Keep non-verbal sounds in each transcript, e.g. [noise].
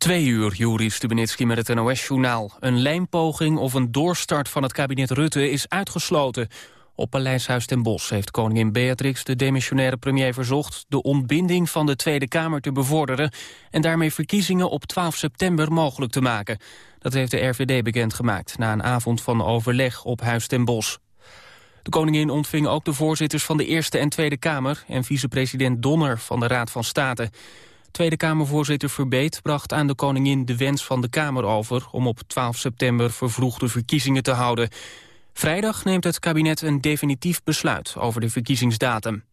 Twee uur, Juri Stubenitski met het NOS-journaal. Een lijnpoging of een doorstart van het kabinet Rutte is uitgesloten. Op Paleishuis ten Bosch heeft koningin Beatrix de demissionaire premier verzocht... de ontbinding van de Tweede Kamer te bevorderen... en daarmee verkiezingen op 12 september mogelijk te maken. Dat heeft de RVD bekendgemaakt na een avond van overleg op Huis ten Bosch. De koningin ontving ook de voorzitters van de Eerste en Tweede Kamer... en vicepresident Donner van de Raad van State... Tweede Kamervoorzitter Verbeet bracht aan de koningin de wens van de Kamer over... om op 12 september vervroegde verkiezingen te houden. Vrijdag neemt het kabinet een definitief besluit over de verkiezingsdatum.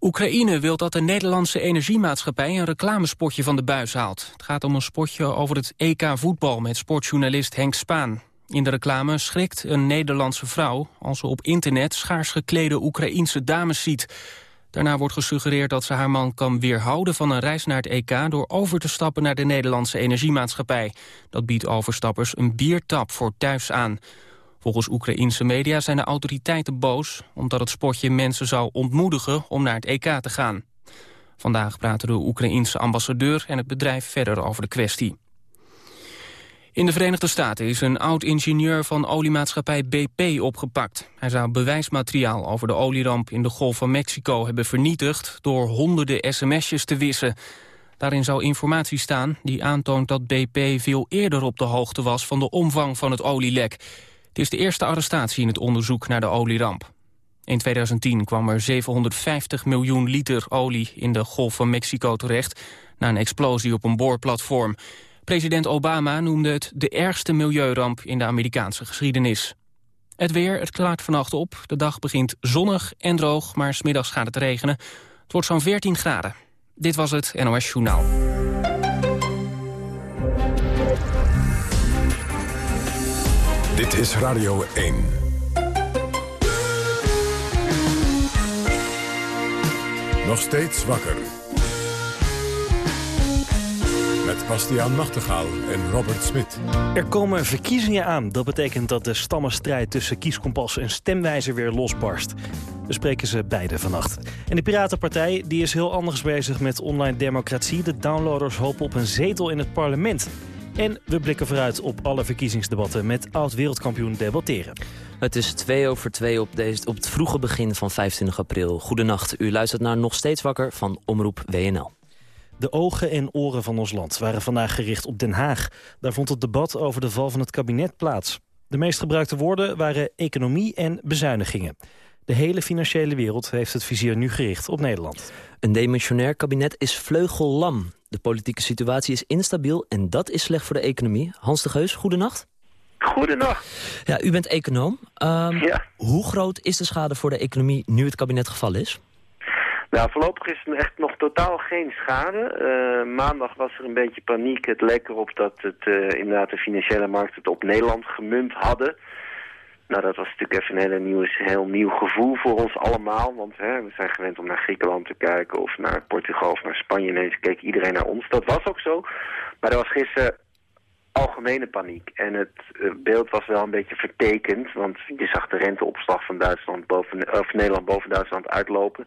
Oekraïne wil dat de Nederlandse energiemaatschappij een reclamespotje van de buis haalt. Het gaat om een spotje over het EK voetbal met sportjournalist Henk Spaan. In de reclame schrikt een Nederlandse vrouw als ze op internet schaars geklede Oekraïense dames ziet. Daarna wordt gesuggereerd dat ze haar man kan weerhouden van een reis naar het EK... door over te stappen naar de Nederlandse energiemaatschappij. Dat biedt overstappers een biertap voor thuis aan. Volgens Oekraïense media zijn de autoriteiten boos... omdat het spotje mensen zou ontmoedigen om naar het EK te gaan. Vandaag praten de Oekraïense ambassadeur en het bedrijf verder over de kwestie. In de Verenigde Staten is een oud-ingenieur van oliemaatschappij BP opgepakt. Hij zou bewijsmateriaal over de olieramp in de Golf van Mexico hebben vernietigd... door honderden sms'jes te wissen. Daarin zou informatie staan die aantoont dat BP veel eerder op de hoogte was... van de omvang van het olielek. Het is de eerste arrestatie in het onderzoek naar de olieramp. In 2010 kwam er 750 miljoen liter olie in de Golf van Mexico terecht... na een explosie op een boorplatform. President Obama noemde het de ergste milieuramp in de Amerikaanse geschiedenis. Het weer, het klaart vannacht op. De dag begint zonnig en droog, maar smiddags gaat het regenen. Het wordt zo'n 14 graden. Dit was het NOS Journaal. Dit is Radio 1. Nog steeds wakker. Bastiaan Nachtegaal en Robert Smit. Er komen verkiezingen aan. Dat betekent dat de stammenstrijd tussen kieskompas en stemwijzer weer losbarst. We spreken ze beide vannacht. En de Piratenpartij die is heel anders bezig met online democratie. De downloaders hopen op een zetel in het parlement. En we blikken vooruit op alle verkiezingsdebatten met oud-wereldkampioen debatteren. Het is twee over twee op, deze, op het vroege begin van 25 april. Goedenacht, u luistert naar Nog Steeds Wakker van Omroep WNL. De ogen en oren van ons land waren vandaag gericht op Den Haag. Daar vond het debat over de val van het kabinet plaats. De meest gebruikte woorden waren economie en bezuinigingen. De hele financiële wereld heeft het vizier nu gericht op Nederland. Een demissionair kabinet is vleugellam. De politieke situatie is instabiel en dat is slecht voor de economie. Hans de Geus, goedenacht. Goedenacht. Ja, u bent econoom. Um, ja. Hoe groot is de schade voor de economie nu het kabinet gevallen is? Nou, voorlopig is er echt nog totaal geen schade. Uh, maandag was er een beetje paniek. Het leek erop dat het uh, inderdaad de financiële markt het op Nederland gemunt hadden. Nou, dat was natuurlijk even een hele heel nieuw gevoel voor ons allemaal. Want hè, we zijn gewend om naar Griekenland te kijken of naar Portugal of naar Spanje. Ineens keek iedereen naar ons. Dat was ook zo. Maar er was gisteren algemene paniek. En het uh, beeld was wel een beetje vertekend. Want je zag de renteopslag van Duitsland boven, of Nederland boven Duitsland uitlopen.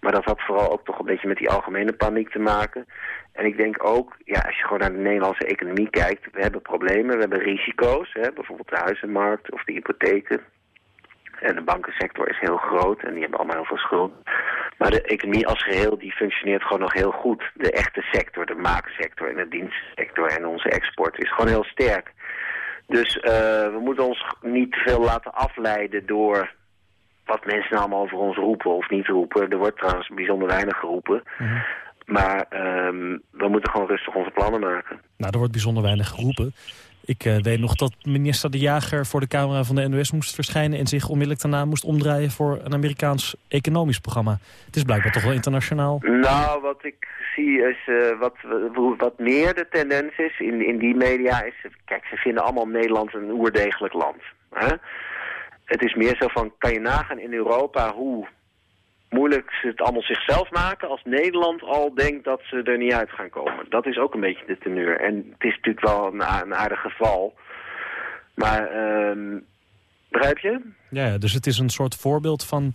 Maar dat had vooral ook toch een beetje met die algemene paniek te maken. En ik denk ook, ja, als je gewoon naar de Nederlandse economie kijkt... we hebben problemen, we hebben risico's. Hè, bijvoorbeeld de huizenmarkt of de hypotheken. En de bankensector is heel groot en die hebben allemaal heel veel schuld. Maar de economie als geheel die functioneert gewoon nog heel goed. De echte sector, de maaksector en de dienstsector en onze export is gewoon heel sterk. Dus uh, we moeten ons niet te veel laten afleiden door wat mensen allemaal over ons roepen of niet roepen. Er wordt trouwens bijzonder weinig geroepen. Mhm. Maar um, we moeten gewoon rustig onze plannen maken. Nou, er wordt bijzonder weinig geroepen. Ik uh, weet nog dat minister De Jager voor de camera van de NOS moest verschijnen... en zich onmiddellijk daarna moest omdraaien voor een Amerikaans economisch programma. Het is blijkbaar toch wel internationaal. Nou, wat ik zie is uh, wat, wat meer de tendens is in, in die media... is, kijk, ze vinden allemaal Nederland een oerdegelijk land. Hè? Het is meer zo van, kan je nagaan in Europa hoe moeilijk ze het allemaal zichzelf maken... als Nederland al denkt dat ze er niet uit gaan komen. Dat is ook een beetje de teneur. En het is natuurlijk wel een, aardig geval. Maar, um, begrijp je? Ja, dus het is een soort voorbeeld van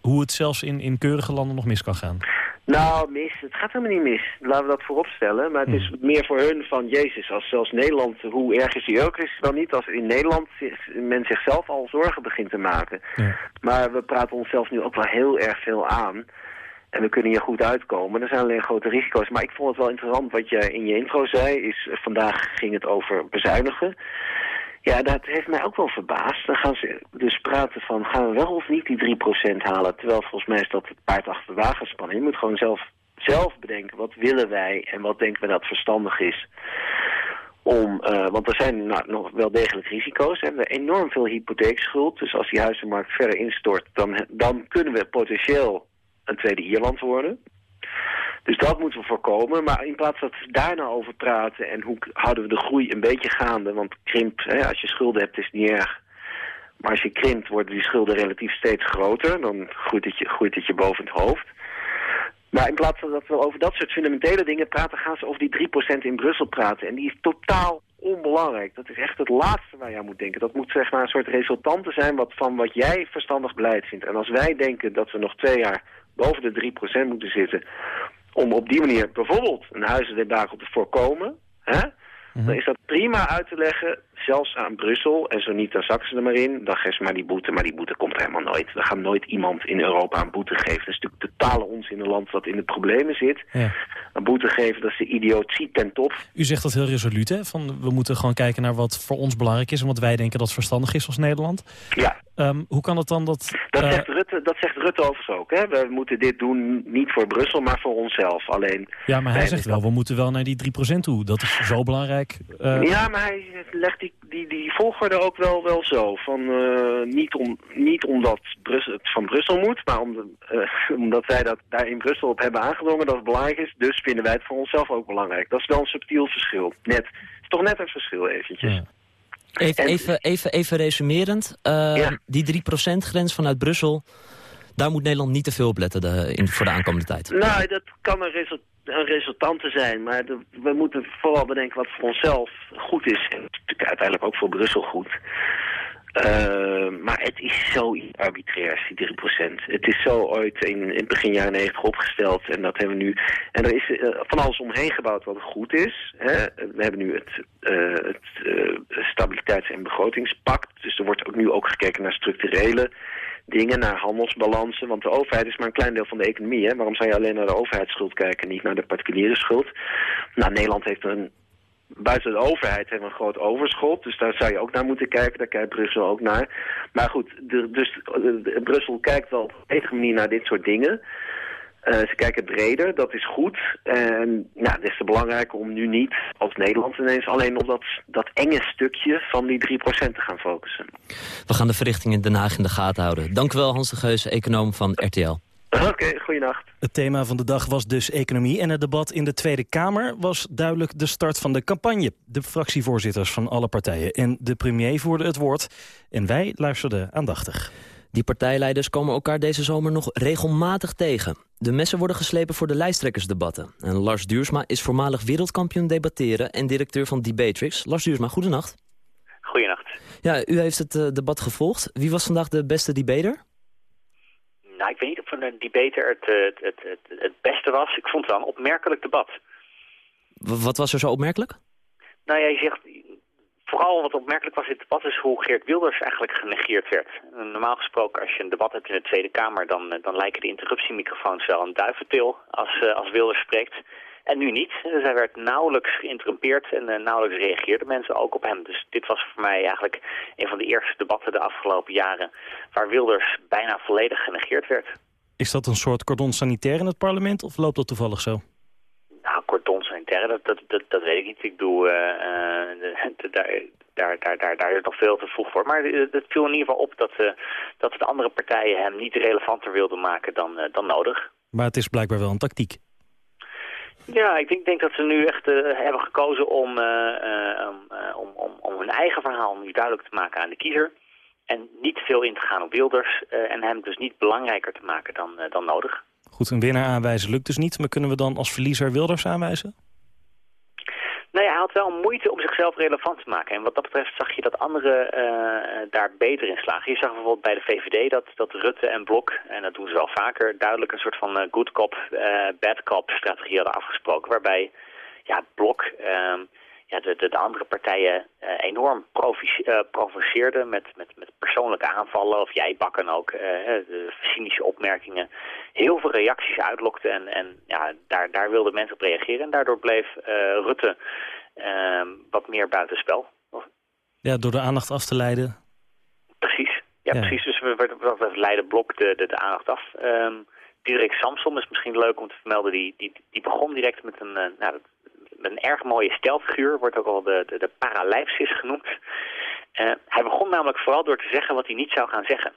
hoe het zelfs in, in keurige landen nog mis kan gaan. Nou, mis. Het gaat helemaal niet mis. Laten we dat vooropstellen. Maar het is Hmm. meer voor hun van, jezus, als zelfs Nederland, hoe erg is die eurocrisis dan niet? Als in Nederland men zichzelf al zorgen begint te maken. Ja. Maar we praten onszelf nu ook wel heel erg veel aan. En we kunnen hier goed uitkomen. Er zijn alleen grote risico's. Maar ik vond het wel interessant wat je in je intro zei. Is, vandaag ging het over bezuinigen. Ja, dat heeft mij ook wel verbaasd. Dan gaan ze dus praten van, gaan we wel of niet die 3% halen? Terwijl volgens mij is dat het paard achter de wagen spannen. Je moet gewoon zelf, zelf bedenken, wat willen wij en wat denken we dat verstandig is. Om, eh, want er zijn nou, nog wel degelijk risico's. We hebben enorm veel hypotheekschuld. Dus als die huizenmarkt verder instort, dan, dan kunnen we potentieel een tweede Ierland worden. Dus dat moeten we voorkomen. Maar in plaats dat we daar nou over praten en hoe houden we de groei een beetje gaande. Want krimp, hè, als je schulden hebt, is het niet erg. Maar als je krimpt, worden die schulden relatief steeds groter. Dan groeit het je, je boven het hoofd. Maar in plaats van dat we over dat soort fundamentele dingen praten, gaan ze over die 3% in Brussel praten. En die is totaal onbelangrijk. Dat is echt het laatste waar je aan moet denken. Dat moet zeg maar een soort resultante zijn wat, van wat jij verstandig beleid vindt. En als wij denken dat we nog twee jaar boven de 3% moeten zitten... om op die manier bijvoorbeeld een huizendebakel te voorkomen... Hè, dan is dat prima uit te leggen, zelfs aan Brussel. En zo niet, dan zakken ze er maar in. Dan geven ze maar die boete, maar die boete komt helemaal nooit. Er gaat nooit iemand in Europa een boete geven. Dat is natuurlijk totale onzin in een land dat in de problemen zit. Ja. Een boete geven, dat is de idiotie ten top. U zegt dat heel resoluut, hè? Van, we moeten gewoon kijken naar wat voor ons belangrijk is... en wat wij denken dat verstandig is als Nederland. Ja, Ehm, hoe kan het dan dat... dat, eh, zegt, Rutte, dat zegt Rutte overigens ook. Hè? We moeten dit doen, niet voor Brussel, maar voor onszelf. Alleen, ja, maar hij zegt wel, we moeten wel naar die 3% toe. Dat is zo belangrijk. Eh, Ja, maar hij legt die, die, die volgorde ook wel, wel zo. Van, eh, niet, om, niet omdat Brussel, het van Brussel moet, maar om de, eh, [laughs] omdat wij dat daar in Brussel op hebben aangedrongen dat het belangrijk is. Dus vinden wij het voor onszelf ook belangrijk. Dat is wel een subtiel verschil. Net. Het is toch net een verschil eventjes. Ja. Even, En- even, even, even resumerend. Eh, Ja. Die 3%-grens vanuit Brussel... daar moet Nederland niet te veel op letten de, in, voor de aankomende tijd. Nou, dat kan een, result, een resultante zijn, maar de- we moeten vooral bedenken wat voor onszelf goed is. En natuurlijk uiteindelijk ook voor Brussel goed. Eh, maar het is zo arbitrair, die 3%. Het is zo ooit in, in begin jaren 90 opgesteld en dat hebben we nu... En er is eh, van alles omheen gebouwd wat goed is. Hè. We hebben nu het, eh, het stabiliteits- en begrotingspact. Dus er wordt ook nu ook gekeken naar structurele dingen, naar handelsbalansen. Want de overheid is maar een klein deel van de economie. Hè? Waarom zou je alleen naar de overheidsschuld kijken, niet naar de particuliere schuld? Nou, Nederland heeft een... Buiten de overheid hebben we een groot overschot. Dus daar zou je ook naar moeten kijken. Daar kijkt Brussel ook naar. Maar goed, dus eh, Brussel kijkt wel op een manier naar dit soort dingen. Eh, ze kijken breder, dat is goed. En nou, des te belangrijker om nu niet als Nederland ineens alleen op dat, dat enge stukje van die 3% te gaan focussen. We gaan de verrichting in Den Haag in de gaten houden. Dank u wel, Hans de Geus, econoom van RTL. Oké, goeienacht. Het thema van de dag was dus economie en het debat in de Tweede Kamer was duidelijk de start van de campagne. De fractievoorzitters van alle partijen en de premier voerden het woord en wij luisterden aandachtig. Die partijleiders komen elkaar deze zomer nog regelmatig tegen. De messen worden geslepen voor de lijsttrekkersdebatten. En Lars Duursma is voormalig wereldkampioen debatteren... en directeur van Debatrix. Lars Duursma, goedenacht. Goedenacht. Ja, u heeft het eh, debat gevolgd. Wie was vandaag de beste debater? Nou, ik weet niet of een debater het, eh, het, het, het, het beste was. Ik vond het wel een opmerkelijk debat. W- wat was er zo opmerkelijk? Nou ja, je zegt... Vooral wat opmerkelijk was in het debat is hoe Geert Wilders eigenlijk genegeerd werd. Eh, Normaal gesproken, als je een debat hebt in de Tweede Kamer... dan, eh, dan lijken de interruptiemicrofoons wel een duiventil als, eh, als Wilders spreekt. En nu niet. Dus hij werd nauwelijks geïnterrumpeerd en eh, nauwelijks reageerden mensen ook op hem. Dus dit was voor mij eigenlijk een van de eerste debatten de afgelopen jaren... waar Wilders bijna volledig genegeerd werd. Is dat een soort cordon sanitair in het parlement of loopt dat toevallig zo? Nou, cordon sanitaire, dat, dat, dat, dat weet ik niet. Ik doe, eh, eh, daar, daar, daar, daar, daar is nog veel te vroeg voor. Maar het viel in ieder geval op dat, eh, dat de andere partijen hem niet relevanter wilden maken dan, dan nodig. Maar het is blijkbaar wel een tactiek. Ja, ik denk, denk dat ze nu echt hebben gekozen om, om, om, om, om hun eigen verhaal nu duidelijk te maken aan de kiezer. En niet te veel in te gaan op Wilders en hem dus niet belangrijker te maken dan, dan nodig. Goed, een winnaar aanwijzen lukt dus niet, maar kunnen we dan als verliezer Wilders aanwijzen? Nee, hij had wel moeite om zichzelf relevant te maken. En wat dat betreft zag je dat anderen uh, daar beter in slagen. Je zag bijvoorbeeld bij de VVD dat, dat Rutte en Blok, en dat doen ze wel vaker, duidelijk een soort van uh, good cop, uh, bad cop strategie hadden afgesproken. Waarbij ja, Blok ehm, ja, de, de, de, andere partijen enorm provoceerden met, met, met persoonlijke aanvallen. Of jij bakken ook, de cynische opmerkingen. Heel veel reacties uitlokte en, en ja, daar, daar wilden mensen op reageren. En daardoor bleef Rutte Ehm, wat meer buitenspel. Ja, door de aandacht af te leiden. Precies, ja, precies. Dus we, we, we leiden blok de, de, de aandacht af. Um, Diederik Samson is misschien leuk om te vermelden. Die, die, die begon direct met een, uh, nou, een erg mooie stelfiguur. Wordt ook al de, de, de genoemd. Uh, hij begon namelijk vooral door te zeggen wat hij niet zou gaan zeggen.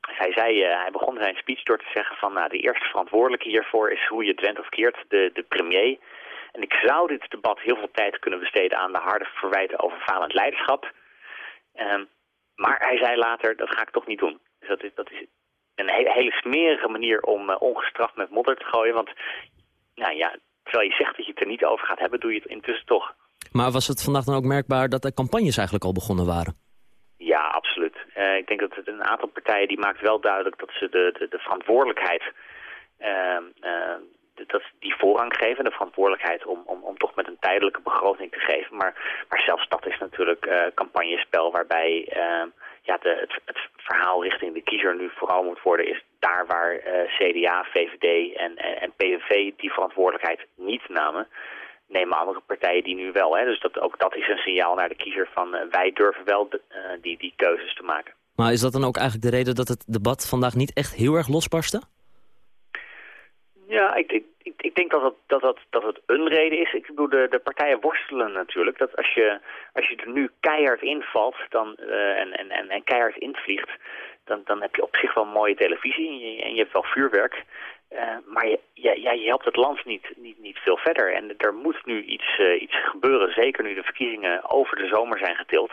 Hij, zei, uh, hij begon zijn speech door te zeggen van... Nou, de eerste verantwoordelijke hiervoor is hoe je het of keert, de, de premier... En ik zou dit debat heel veel tijd kunnen besteden aan de harde verwijten over falend leiderschap. Um, maar hij zei later, dat ga ik toch niet doen. Dus dat is, dat is een hele, smerige manier om uh, ongestraft met modder te gooien. Want nou ja, terwijl je zegt dat je het er niet over gaat hebben, doe je het intussen toch. Maar was het vandaag dan ook merkbaar dat de campagnes eigenlijk al begonnen waren? Ja, absoluut. Uh, ik denk dat een aantal partijen die maakt wel duidelijk dat ze de, de, de verantwoordelijkheid... Uh, dat die voorrang geven, de verantwoordelijkheid om, om, om toch met een tijdelijke begroting te geven. Maar, maar zelfs dat is natuurlijk uh, campagnespel waarbij uh, ja, het, het, verhaal richting de kiezer nu vooral moet worden, is daar waar uh, CDA, VVD en, en, PVV die verantwoordelijkheid niet namen, nemen andere partijen die nu wel. Hè? Dus dat, ook dat is een signaal naar de kiezer van wij durven wel de, die, die keuzes te maken. Maar is dat dan ook eigenlijk de reden dat het debat vandaag niet echt heel erg losbarstte? Ja, ik, ik, ik denk dat het, dat, dat, dat het een reden is. Ik bedoel, de, de partijen worstelen natuurlijk. Dat als je, als je er nu keihard invalt dan, uh, en, en, en, keihard invliegt... Dan, dan heb je op zich wel mooie televisie en je, en je hebt wel vuurwerk. Uh, maar je, je, helpt het land niet, niet, niet veel verder. En er moet nu iets, uh, iets gebeuren, zeker nu de verkiezingen over de zomer zijn getild.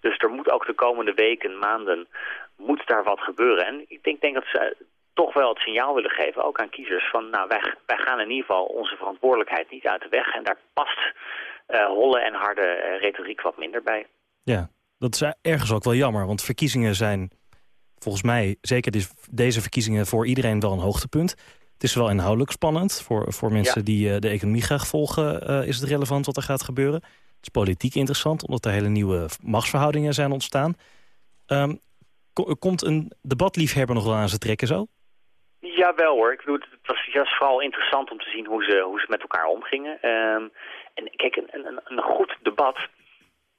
Dus er moet ook de komende weken, maanden, moet daar wat gebeuren. En ik denk, denk dat ze toch wel het signaal willen geven, ook aan kiezers, van nou, wij, wij gaan in ieder geval onze verantwoordelijkheid niet uit de weg. En daar past uh, holle en harde uh, retoriek wat minder bij. Ja, dat is ergens ook wel jammer, want verkiezingen zijn volgens mij, zeker deze verkiezingen, voor iedereen wel een hoogtepunt. Het is wel inhoudelijk spannend. Voor, voor mensen ja. die uh, de economie graag volgen is het relevant wat er gaat gebeuren. Het is politiek interessant, omdat er hele nieuwe machtsverhoudingen zijn ontstaan. Um, komt een debatliefhebber nog wel aan zijn trekken zo? Jawel hoor. Ik bedoel, het was juist vooral interessant om te zien hoe ze, hoe ze met elkaar omgingen. Um, en kijk, een, een, een goed debat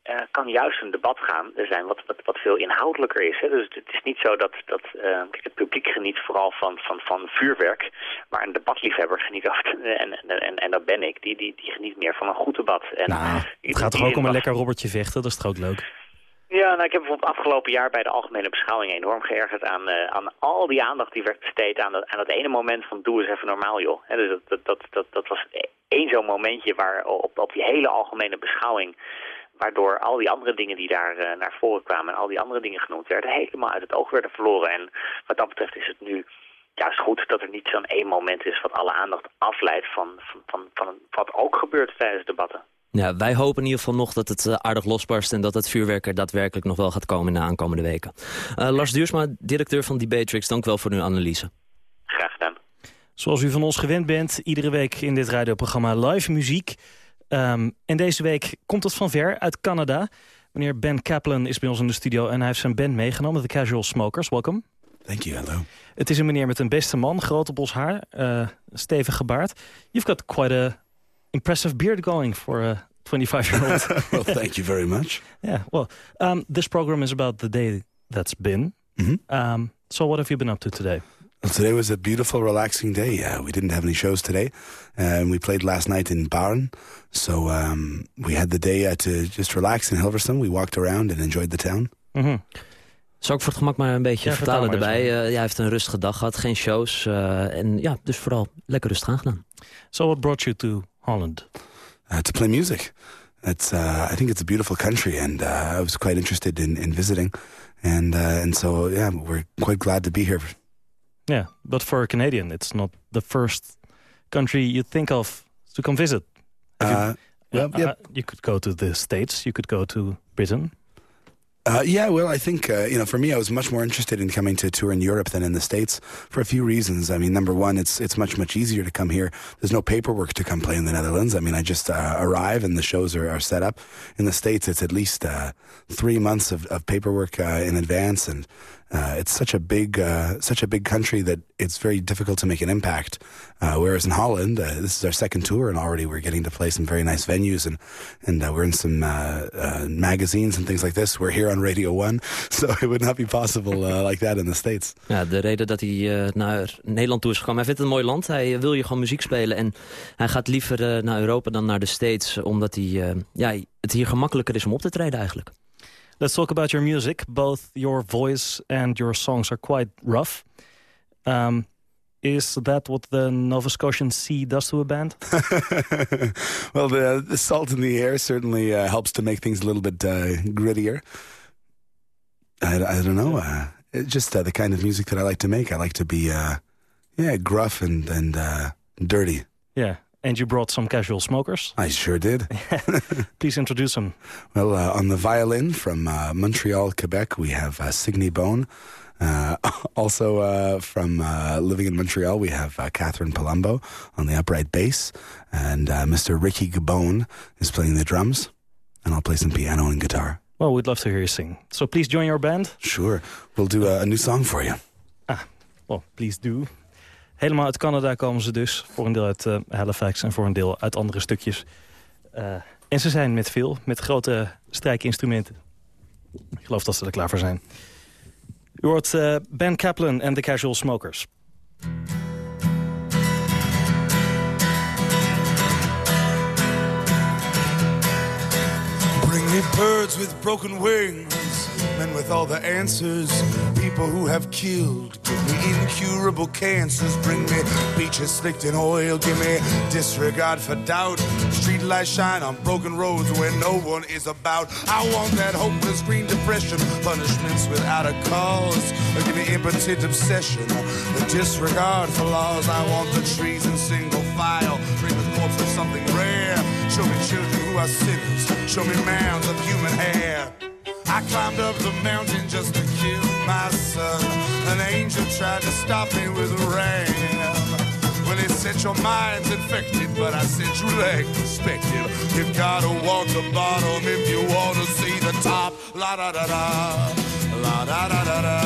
uh, kan juist een debat gaan er zijn wat, wat, wat veel inhoudelijker is. Hè? Dus het is niet zo dat, dat uh, kijk, het publiek geniet vooral van, van, van vuurwerk, maar een debatliefhebber geniet ook, en, en, en dat ben ik, die, die, die geniet meer van een goed debat. En, nou, het gaat toch ook om een lekker robbertje vechten, dat is toch ook leuk? Ja, nou, ik heb bijvoorbeeld afgelopen jaar bij de Algemene Beschouwing enorm geërgerd aan, uh, aan al die aandacht die werd besteed aan dat, aan dat ene moment van doe eens even normaal joh. Dus dat, dat, dat, dat, dat was één zo'n momentje waar op, op die hele Algemene Beschouwing, waardoor al die andere dingen die daar uh, naar voren kwamen en al die andere dingen genoemd werden, helemaal uit het oog werden verloren. En wat dat betreft is het nu juist goed dat er niet zo'n één moment is wat alle aandacht afleidt van, van, van, van wat ook gebeurt tijdens debatten. Ja, wij hopen in ieder geval nog dat het uh, aardig losbarst... en dat het vuurwerk er daadwerkelijk nog wel gaat komen in de aankomende weken. Uh, Lars Duursma, directeur van Debatrix, dank wel voor uw analyse. Graag gedaan. Zoals u van ons gewend bent, iedere week in dit radioprogramma live muziek. Um, en deze week komt het van ver, uit Canada. Meneer Ben Kaplan is bij ons in de studio en hij heeft zijn band meegenomen, de Casual Smokers. Welkom. Thank you, hello. Het is een meneer met een beste man, grote bos haar, uh, stevig gebaard. You've got quite a impressive beard going for a 25-year-old. [laughs] well, thank you very much. Yeah, well, um, this program is about the day that's been. Mm -hmm. um, so what have you been up to today? Well, today was a beautiful, relaxing day. Uh, we didn't have any shows today. Uh, we played last night in Barn. So um, we had the day uh, to just relax in Hilversum. We walked around and enjoyed the town. Mm -hmm. Zal ik voor het gemak maar een beetje ja, vertalen erbij. Uh, hij heeft een rustige dag gehad, geen shows. Uh, en ja, dus vooral lekker rustig aangedaan. So what brought you to Holland? Uh, to play music. It's, uh, I think it's a beautiful country, and uh, I was quite interested in, in visiting. And, and so, yeah, we're quite glad to be here. Yeah, but for a Canadian, it's not the first country you think of to come visit. You, Well, Uh, yeah. you could go to the States, you could go to Britain. Uh, yeah, well, I think, uh, you know, for me, I was much more interested in coming to tour in Europe than in the States for a few reasons. I mean, number one, it's it's much, much easier to come here. There's no paperwork to come play in the Netherlands. I mean, I just uh, arrive and the shows are, are set up. In the States, it's at least uh, three months of, of paperwork uh, in advance. And uh, it's such a big uh, such a big country that it's very difficult to make an impact. Uh, whereas in Holland, uh, this is our second tour, and already we're getting to play some very nice venues, and and uh, we're in some uh, magazines and things like this. We're here on Radio One, [laughs] so it would not be possible like that in the States. Ja, de reden dat hij naar Nederland toe is gekomen. Hij vindt het een mooi land. Hij wil je gewoon muziek spelen. En hij gaat liever naar Europa dan naar de States. Omdat hij, ja, het hier gemakkelijker is om op te treden eigenlijk. Let's talk about your music. Both your voice and your songs are quite rough. Um, is that what the Nova Scotian Sea does to a band? [laughs] well, the, the salt in the air certainly uh, helps to make things a little bit uh, grittier. I, I don't know. Uh, it's just uh, the kind of music that I like to make. I like to be, uh, yeah, gruff and and uh, dirty. Yeah, and you brought some casual smokers. I sure did. [laughs] Please introduce them. Well, uh, on the violin from uh, Montreal, Quebec, we have uh, Signe Bone. Uh, [laughs] also uh, from uh, living in Montreal, we have uh, Catherine Palumbo on the upright bass. And uh, Mr. Ricky Gabone is playing the drums. And I'll play some piano and guitar. Well, we'd love to hear you sing. So please join your band. Sure. We'll do a, a new song for you. Ah, Well, please do. Helemaal uit Canada komen ze dus. Voor een deel uit eh, Halifax en voor een deel uit andere stukjes. Eh, en ze zijn met veel, met grote strijkinstrumenten. Ik geloof dat ze er klaar voor zijn. U hoort eh, Ben Kaplan en The Casual Smokers. Bring me birds with broken wings, men with all the answers, people who have killed. Give me incurable cancers. Bring me beaches slicked in oil. Give me disregard for doubt. Street lights shine on broken roads where no one is about. I want that hopeless green depression, punishments without a cause. Give me impotent obsession, the disregard for laws. I want the trees in single file. The corpse of something rare. Show me children who are sinners. Show me mounds of human hair. I climbed up the mountain just to kill my son. An angel tried to stop me with a ram. Well, he said your mind's infected, but I said you lack perspective. You gotta walk the bottom if you wanna see the top. La da da da, la da da da da,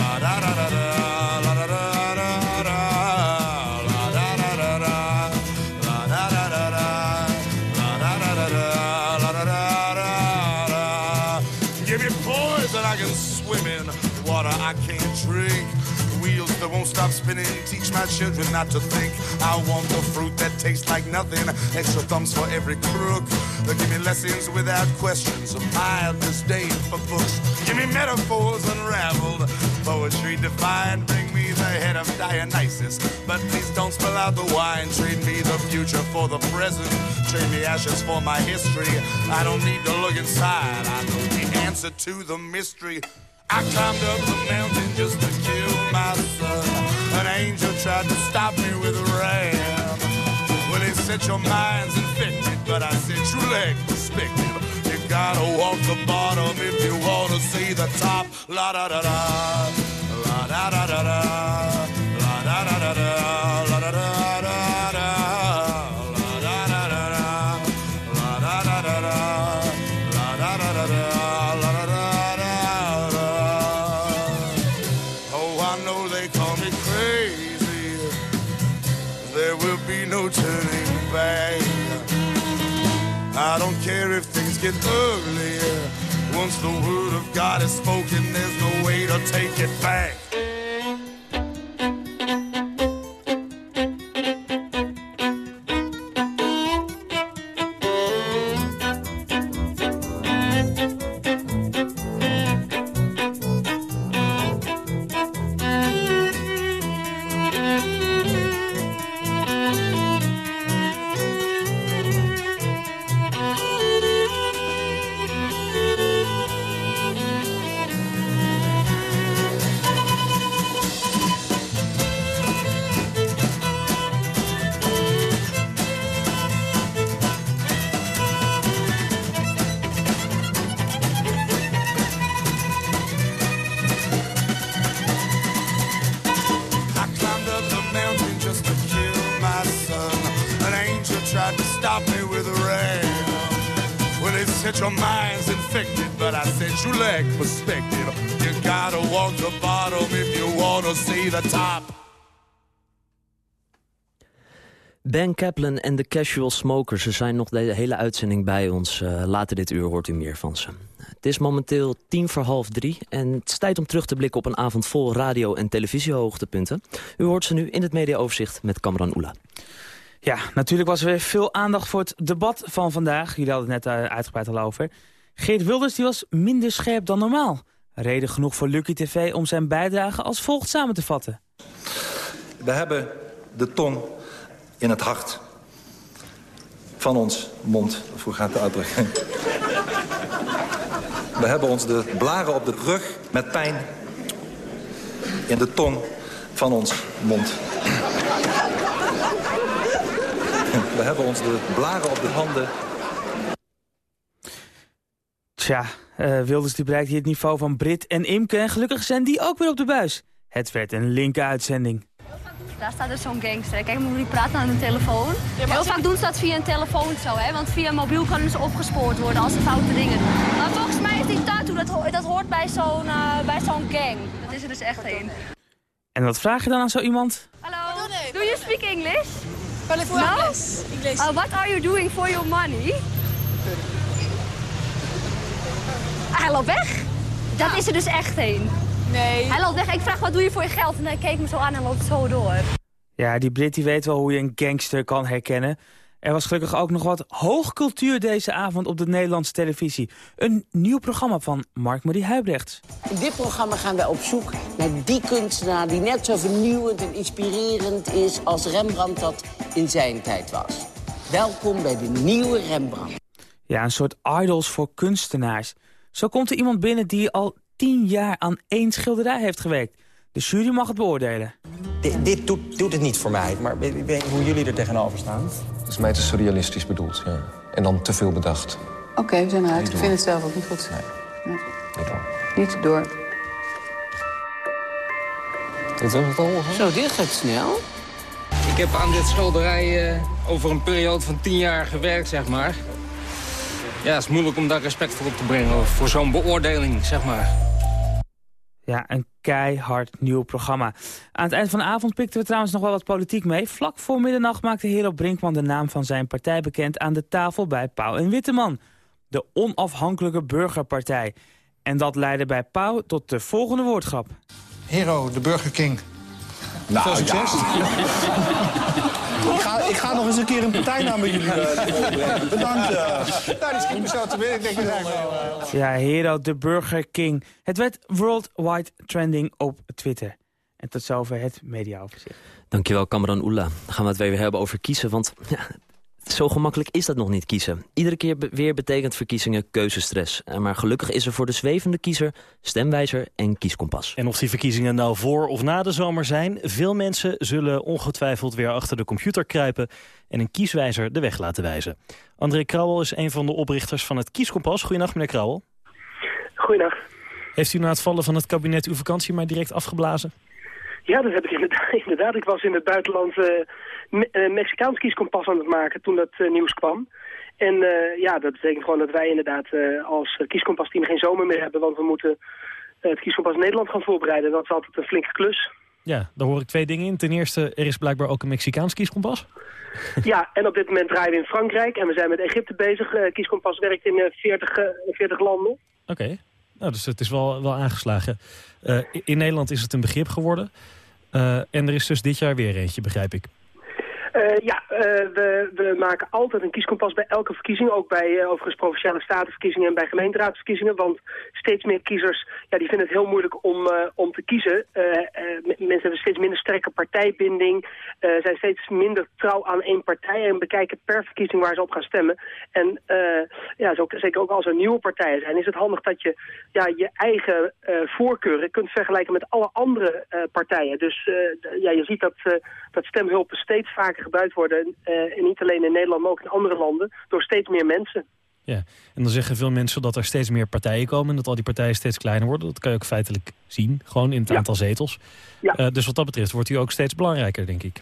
la da da, da da stop spinning. Teach my children not to think. I want the fruit that tastes like nothing. Extra thumbs for every crook. They give me lessons without questions. A mild disdain for books. Give me metaphors unraveled. Poetry defined. Bring me the head of Dionysus. But please don't spill out the wine. Trade me the future for the present. Trade me ashes for my history. I don't need to look inside. I know the answer to the mystery. I climbed up the mountain just to kill my son. An angel tried to stop me with a ram. Well, he said your mind's infected, but I said you lack perspective. You gotta walk the bottom if you wanna see the top. La da da da, la da da da da, la da da da da, la da da, get ugly. Once the word of God is spoken, there's no way to take it back. Ben Kaplan en de Casual Smokers, ze zijn nog de hele uitzending bij ons. Uh, later dit uur hoort u meer van ze. Het is momenteel tien voor half drie en het is tijd om terug te blikken op een avond vol radio- en televisiehoogtepunten. U hoort ze nu in het mediaoverzicht met Kamran Oela. Ja, natuurlijk was er weer veel aandacht voor het debat van vandaag. Jullie hadden het net uh, uitgebreid al over. Geert Wilders die was minder scherp dan normaal. Reden genoeg voor Lucky TV om zijn bijdrage als volgt samen te vatten. We hebben de tong in het hart van ons mond. Of hoe gaat de uitdrukking? We hebben ons de blaren op de rug met pijn in de tong van ons mond. We hebben ons de blaren op de handen. Tja, uh, Wilders die bereikt hier het niveau van Brit en Imke... en gelukkig zijn die ook weer op de buis. Het werd een linker uitzending. Daar staat dus zo'n gangster. Kijk hoe die praat aan een telefoon. Heel vaak doen ze dat via een telefoon zo, hè? Want via mobiel kunnen ze opgespoord worden als ze foute dingen doen. Maar volgens mij is die tattoo, dat, ho dat hoort bij zo'n uh, bij zo'n gang. Dat is er dus echt een. En wat vraag je dan aan zo iemand? Hallo, do you speak English? No? Uh, what are you doing for your money? Hij loopt weg. Dat is er dus echt een. Nee. Hij loopt weg. Ik vraag, wat doe je voor je geld? En hij keek me zo aan en loopt zo door. Ja, die Brit die weet wel hoe je een gangster kan herkennen. Er was gelukkig ook nog wat hoogcultuur deze avond op de Nederlandse televisie. Een nieuw programma van Mark-Marie Huibrechts. In dit programma gaan wij op zoek naar die kunstenaar... die net zo vernieuwend en inspirerend is als Rembrandt dat in zijn tijd was. Welkom bij de nieuwe Rembrandt. Ja, een soort idols voor kunstenaars. Zo komt er iemand binnen die al tien jaar aan één schilderij heeft gewerkt. De jury mag het beoordelen. D dit doet, doet, het niet voor mij, maar weet, weet hoe jullie er tegenover staan? Het is mij te surrealistisch bedoeld, ja. En dan te veel bedacht. Oké, okay, we zijn eruit. Ik vind het zelf ook niet goed. Nee, nee. niet door. Niet door. Dit was het al? Zo, dit gaat snel. Ik heb aan dit schilderij uh, over een periode van tien jaar gewerkt, zeg maar. Ja, het is moeilijk om daar respect voor op te brengen, voor zo'n beoordeling, zeg maar. Ja, een keihard nieuw programma. Aan het eind van de avond pikten we trouwens nog wel wat politiek mee. Vlak voor middernacht maakte Hero Brinkman de naam van zijn partij bekend... aan de tafel bij Pauw en Witteman. De onafhankelijke burgerpartij. En dat leidde bij Pauw tot de volgende woordgrap. Hero, de Burger King. Nou, Veel succes. Ja. [laughs] ik, ga, ik ga nog eens een keer een partijnaam bij jullie uh, Bedankt. Uh. Nou, die schiet me zo te binnen. Ik denk dat ik wel... Uh... Ja, Hero, de Burger King. Het werd worldwide trending op Twitter. En tot zover het mediaoverzicht. Dankjewel, Cameron Oela. Dan gaan we het weer hebben over kiezen, want ja, zo gemakkelijk is dat nog niet kiezen. Iedere keer be weer betekent verkiezingen keuzestress. Maar gelukkig is er voor de zwevende kiezer stemwijzer en kieskompas. En of die verkiezingen nou voor of na de zomer zijn... veel mensen zullen ongetwijfeld weer achter de computer kruipen... en een kieswijzer de weg laten wijzen. André Krauwel is een van de oprichters van het Kieskompas. Goedenacht, meneer Krauwel. Goedendag. Heeft u na het vallen van het kabinet uw vakantie maar direct afgeblazen? Ja, dat heb ik inderdaad. [laughs] inderdaad. Ik was in het buitenland uh, me uh, Mexicaans kieskompas aan het maken toen dat uh, nieuws kwam. En ja, dat betekent gewoon dat wij inderdaad als kieskompasteam geen zomer meer hebben. Want we moeten het kieskompas Nederland gaan voorbereiden. Dat is altijd een flinke klus. Ja, daar hoor ik twee dingen in. Ten eerste, er is blijkbaar ook een Mexicaans kieskompas. [laughs] [laughs] Ja, en op dit moment draaien we in Frankrijk. En we zijn met Egypte bezig. kieskompas werkt in 40, 40 landen. Oké. Okay. Nou, dus het is wel, wel aangeslagen. In Nederland is het een begrip geworden. En er is dus dit jaar weer eentje, begrijp ik. Uh, ja, uh, we, we, maken altijd een kieskompas bij elke verkiezing. Ook bij uh, overigens provinciale statenverkiezingen en bij gemeenteraadsverkiezingen. Want steeds meer kiezers ja, die vinden het heel moeilijk om, om te kiezen. mensen hebben steeds minder sterke partijbinding. zijn steeds minder trouw aan één partij. En bekijken per verkiezing waar ze op gaan stemmen. En ja, zeker ook als er nieuwe partijen zijn, is het handig dat je ja, je eigen voorkeuren kunt vergelijken met alle andere partijen. Dus ja, je ziet dat, dat stemhulpen steeds vaker gebruikt worden. Uh, en niet alleen in Nederland, maar ook in andere landen. Door steeds meer mensen. Ja, en dan zeggen veel mensen dat er steeds meer partijen komen... en dat al die partijen steeds kleiner worden. Dat kan je ook feitelijk zien, gewoon in het ja. aantal zetels. Ja. Uh, dus wat dat betreft wordt u ook steeds belangrijker, denk ik.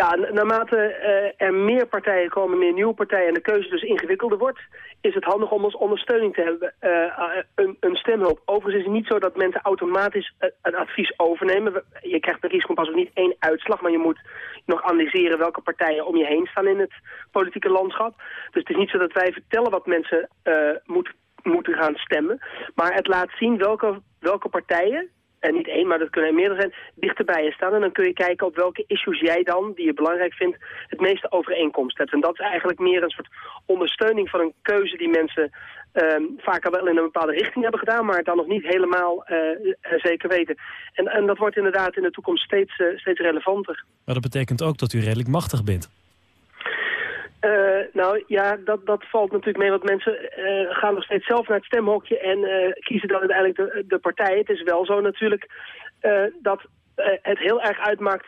Ja, naarmate uh, er meer partijen komen, meer nieuwe partijen... en de keuze dus ingewikkelder wordt... is het handig om ons ondersteuning te hebben, uh, een, een, stemhulp. Overigens is het niet zo dat mensen automatisch een advies overnemen. Je krijgt bij kieskompas ook niet één uitslag... maar je moet nog analyseren welke partijen om je heen staan in het politieke landschap. Dus het is niet zo dat wij vertellen wat mensen moet, moeten gaan stemmen. Maar het laat zien welke, welke partijen en niet één, maar dat kunnen er meerdere zijn, dichterbij je staan. En dan kun je kijken op welke issues jij dan, die je belangrijk vindt, het meeste overeenkomst hebt. En dat is eigenlijk meer een soort ondersteuning van een keuze die mensen um, vaak al wel in een bepaalde richting hebben gedaan, maar dan nog niet helemaal uh, zeker weten. En, en dat wordt inderdaad in de toekomst steeds, uh, steeds relevanter. Maar dat betekent ook dat u redelijk machtig bent. Uh, nou ja, dat, dat valt natuurlijk mee, want mensen uh, gaan nog steeds zelf naar het stemhokje en uh, kiezen dan uiteindelijk de, de partij. Het is wel zo natuurlijk dat het heel erg uitmaakt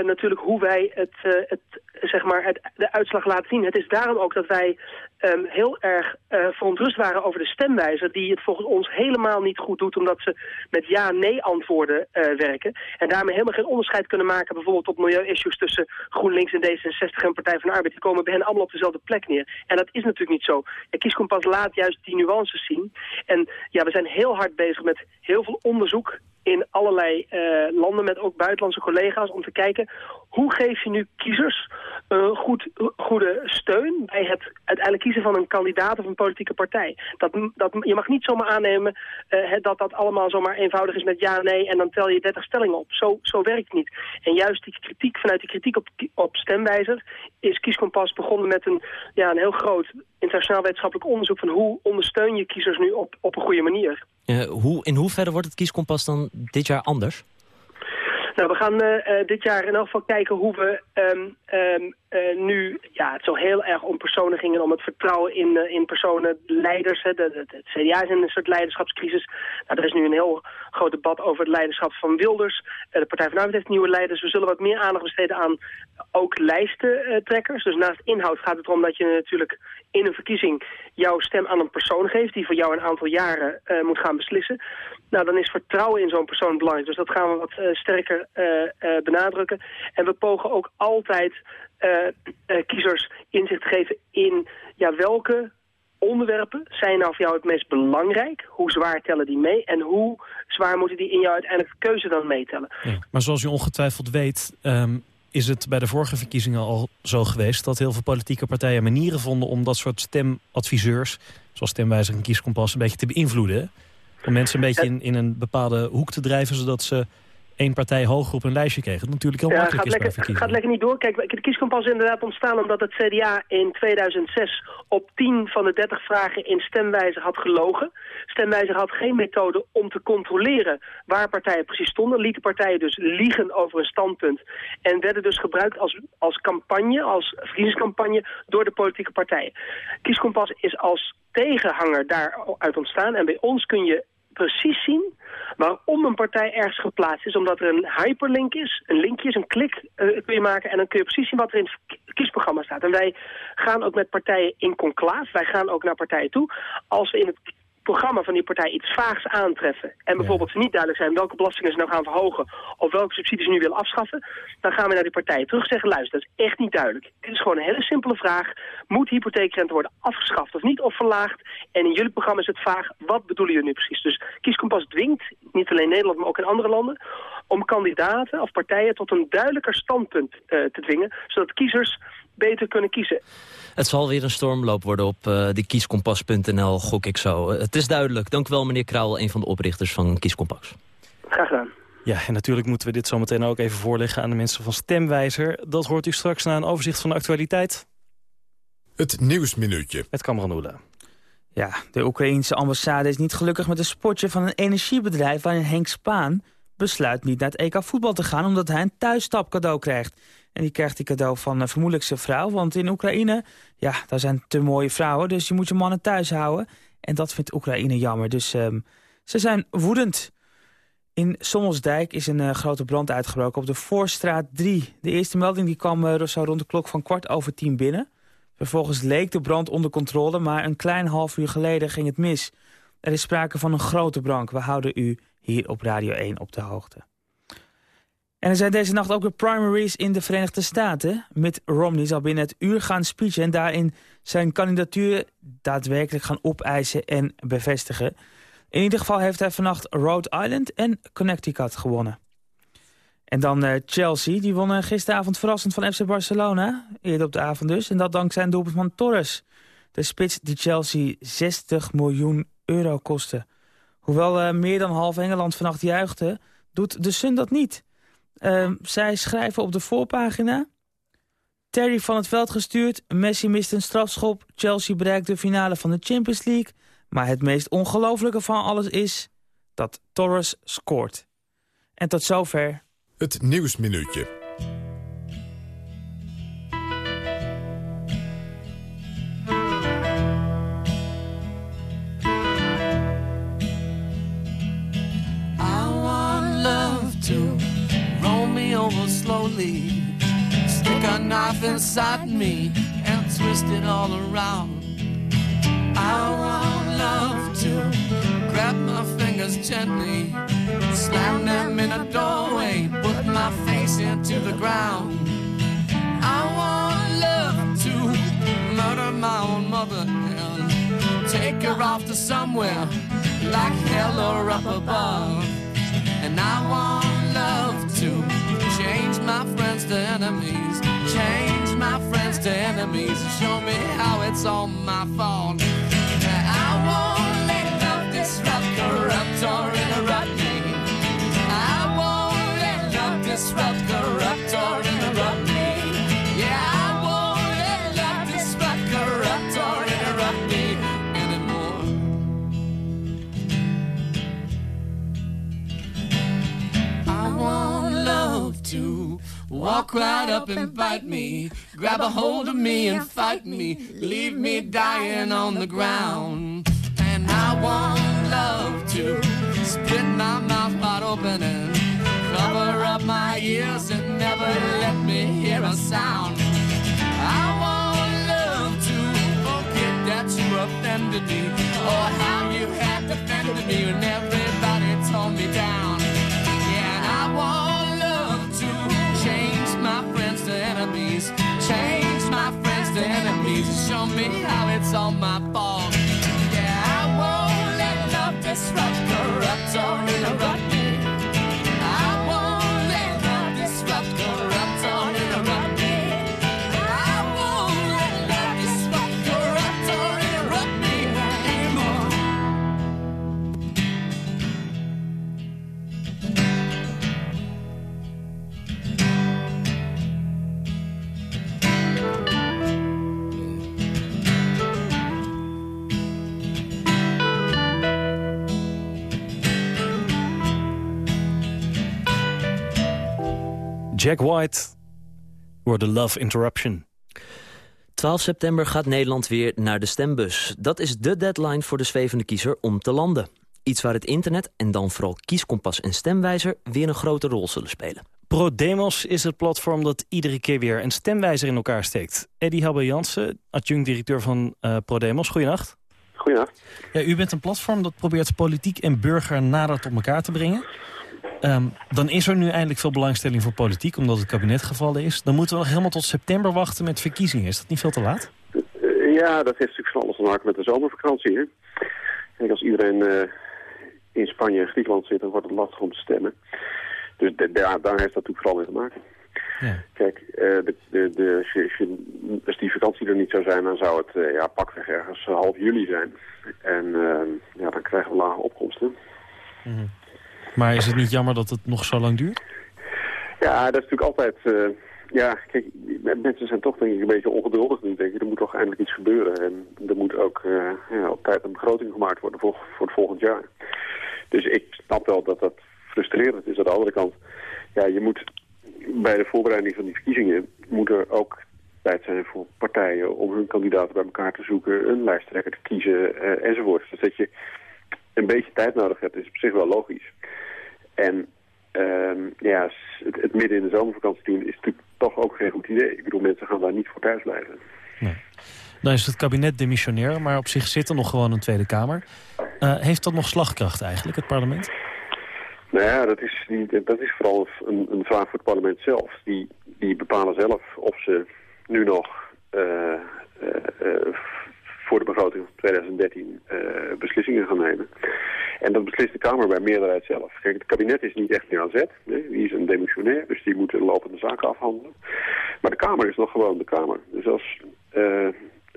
natuurlijk hoe wij het, het, zeg maar het, de uitslag laten zien. Het is daarom ook dat wij um, heel erg uh, verontrust waren over de stemwijzer... die het volgens ons helemaal niet goed doet... omdat ze met ja-nee antwoorden werken. En daarmee helemaal geen onderscheid kunnen maken... bijvoorbeeld op milieu-issues tussen GroenLinks en D66 en Partij van de Arbeid. Die komen bij hen allemaal op dezelfde plek neer. En dat is natuurlijk niet zo. En Kieskompas laat juist die nuances zien. En ja, we zijn heel hard bezig met heel veel onderzoek in allerlei uh, landen met ook buitenlandse collega's om te kijken hoe geef je nu kiezers een goed, goede steun bij het uiteindelijk kiezen van een kandidaat of een politieke partij. Dat, dat, je mag niet zomaar aannemen uh, dat dat allemaal zomaar eenvoudig is met ja, nee en dan tel je 30 stellingen op. Zo, zo werkt het niet. En juist die kritiek, vanuit die kritiek op, op stemwijzer is Kieskompas begonnen met een, ja, een heel groot internationaal wetenschappelijk onderzoek van hoe ondersteun je kiezers nu op, op een goede manier. Uh, hoe, in hoeverre wordt het Kieskompas dan dit jaar anders? Nou, we gaan uh, dit jaar in elk geval kijken hoe we um, um, uh, nu... Ja, het zo heel erg om personen ging om het vertrouwen in, uh, in personen, leiders. De, het CDA is in een soort leiderschapscrisis. Nou, er is nu een heel groot debat over het leiderschap van Wilders. de Partij van Arbeid heeft nieuwe leiders. We zullen wat meer aandacht besteden aan ook lijstentrekkers. Dus naast inhoud gaat het erom dat je natuurlijk in een verkiezing jouw stem aan een persoon geeft... die voor jou een aantal jaren moet gaan beslissen. Nou, dan is vertrouwen in zo'n persoon belangrijk. Dus dat gaan we wat sterker benadrukken. En we pogen ook altijd kiezers inzicht geven in ja, welke onderwerpen zijn nou voor jou het meest belangrijk? Hoe zwaar tellen die mee? En hoe zwaar moeten die in jouw uiteindelijke keuze dan meetellen? Ja, maar zoals u ongetwijfeld weet... Um, is het bij de vorige verkiezingen al zo geweest... dat heel veel politieke partijen manieren vonden om dat soort stemadviseurs... zoals stemwijzer en kieskompas een beetje te beïnvloeden. Om mensen een beetje in, in een bepaalde hoek te drijven... zodat ze één partij hoger op een lijstje kreeg. Dat natuurlijk heel ja, makkelijk gaat is lekker, gaat lekker niet door. Kijk, de kieskompas is inderdaad ontstaan omdat het CDA in 2006 op 10 van de 30 vragen in stemwijzer had gelogen. Stemwijzer had geen methode om te controleren waar partijen precies stonden. Lieten partijen dus liegen over een standpunt. En werden dus gebruikt als, als campagne, als verkiezingscampagne door de politieke partijen. Kieskompas is als tegenhanger daaruit ontstaan. En bij ons kun je precies zien waarom een partij ergens geplaatst is. Omdat er een hyperlink is, een linkje is, een klik uh, kun je maken... en dan kun je precies zien wat er in het kiesprogramma staat. En wij gaan ook met partijen in conclaaf. Wij gaan ook naar partijen toe. Als we in het programma van die partij iets vaags aantreffen... en bijvoorbeeld ze niet duidelijk zijn welke belastingen ze nou gaan verhogen... of welke subsidies ze nu willen afschaffen... dan gaan we naar die partijen terug zeggen... luister, dat is echt niet duidelijk. Dit is gewoon een hele simpele vraag. Moet hypotheekrente worden afgeschaft of niet of verlaagd? En in jullie programma is het vaag, wat bedoelen jullie nu precies? Dus Kieskompas dwingt, niet alleen Nederland, maar ook in andere landen... om kandidaten of partijen tot een duidelijker standpunt uh, te dwingen... zodat kiezers beter kunnen kiezen. Het zal weer een stormloop worden op uh, die kieskompas.nl, gok ik zo. Het is duidelijk. Dank u wel, meneer Krauwel, een van de oprichters van Kieskompas. Graag gedaan. Ja, en natuurlijk moeten we dit zometeen ook even voorleggen aan de mensen van Stemwijzer. Dat hoort u straks na een overzicht van de actualiteit. Het Nieuwsminuutje. Met Kamran Ja, de Oekraïense ambassade is niet gelukkig met een spotje van een energiebedrijf... waarin Henk Spaan besluit niet naar het EK voetbal te gaan... omdat hij een thuisstap cadeau krijgt. En die krijgt die cadeau van uh, vermoedelijk zijn vrouw. Want in Oekraïne, ja, daar zijn te mooie vrouwen. Dus je moet je mannen thuis houden. En dat vindt Oekraïne jammer. Dus um, ze zijn woedend. In Sommelsdijk is een uh, grote brand uitgebroken op de Voorstraat 3. De eerste melding die kwam uh, zo rond de klok van kwart over tien binnen. Vervolgens leek de brand onder controle, maar een klein half uur geleden ging het mis. Er is sprake van een grote brand. We houden u hier op Radio 1 op de hoogte. En er zijn deze nacht ook weer primaries in de Verenigde Staten. Mitt Romney zal binnen het uur gaan speechen... en daarin zijn kandidatuur daadwerkelijk gaan opeisen en bevestigen. In ieder geval heeft hij vannacht Rhode Island en Connecticut gewonnen. En dan uh, Chelsea, die won gisteravond verrassend van FC Barcelona. Eerder op de avond dus. En dat dankzij een doelpunt van Torres. De spits die Chelsea 60 miljoen euro kostte. Hoewel uh, meer dan half Engeland vannacht juichte, doet de Sun dat niet. Uh, zij schrijven op de voorpagina... Terry van het veld gestuurd, Messi mist een strafschop... Chelsea bereikt de finale van de Champions League... maar het meest ongelofelijke van alles is dat Torres scoort. En tot zover... Het Nieuwsminuutje. Slowly. Stick a knife inside me and twist it all around. I want love to grab my fingers gently, slam them in a doorway, put my face into the ground. I want love to murder my own mother and take her off to somewhere like hell or up above. And I want love to Change my friends to enemies. Change my friends to enemies. Show me how it's all my fault. I won't let love disrupt, corrupt, or interrupt me. I won't let love disrupt, corrupt, or to walk right up and bite me, grab a hold of me and fight me, leave me dying on the ground. And I want love to split my mouth wide open and cover up my ears and never let me hear a sound. I want love to forget that you offended me, or how you had defended me when everybody me how it's all my fault. Yeah, I won't let love disrupt, corrupt, or interrupt Jack White voor de Love Interruption. 12 september gaat Nederland weer naar de stembus. Dat is de deadline voor de zwevende kiezer om te landen. Iets waar het internet en dan vooral kieskompas en stemwijzer weer een grote rol zullen spelen. ProDemos is het platform dat iedere keer weer een stemwijzer in elkaar steekt. Eddie Habbe Jansen, adjunct-directeur van uh, ProDemos. Goedenacht. Goedenacht. Ja, u bent een platform dat probeert politiek en burger nader tot elkaar te brengen. Um, dan is er nu eindelijk veel belangstelling voor politiek, omdat het kabinet gevallen is. Dan moeten we nog helemaal tot september wachten met verkiezingen. Is dat niet veel te laat? Uh, ja, dat heeft natuurlijk van alles te maken met de zomervakantie. Hè? Kijk, als iedereen uh, in Spanje en Griekenland zit, dan wordt het lastig om te stemmen. Dus de, daar heeft dat natuurlijk vooral mee te maken. Ja. Kijk, uh, de, de, de, als, die vakantie er niet zou zijn, dan zou het uh, ja, pakweg ergens half juli zijn. En uh, ja, dan krijgen we lage opkomsten. Mm -hmm. Maar is het niet jammer dat het nog zo lang duurt? Ja, dat is natuurlijk altijd... Uh, ja, kijk, mensen zijn toch denk ik een beetje ongeduldig denk ik. Er moet toch eindelijk iets gebeuren. En er moet ook uh, ja, op tijd een begroting gemaakt worden voor, voor het volgend jaar. Dus ik snap wel dat dat frustrerend is. Aan de andere kant, ja, je moet bij de voorbereiding van die verkiezingen... moet er ook tijd zijn voor partijen om hun kandidaten bij elkaar te zoeken... een lijsttrekker te kiezen uh, enzovoort. Dus dat je een beetje tijd nodig hebt, is op zich wel logisch. En um, ja, het, het, midden in de zomervakantie doen is natuurlijk toch ook geen goed idee. Ik bedoel, mensen gaan daar niet voor thuis blijven. Nee. Dan is het kabinet demissionair, maar op zich zit er nog gewoon een Tweede Kamer. Uh, heeft dat nog slagkracht eigenlijk, het parlement? Nou ja, dat is, dat is vooral een, een vraag voor het parlement zelf. Die, die bepalen zelf of ze nu nog uh, uh, voor de begroting van 2013 uh, beslissingen gaan nemen. En dat beslist de Kamer bij meerderheid zelf. Kijk, het kabinet is niet echt meer aan zet. Nee? Die is een demissionair, dus die moet de lopende zaken afhandelen. Maar de Kamer is nog gewoon de Kamer. Dus als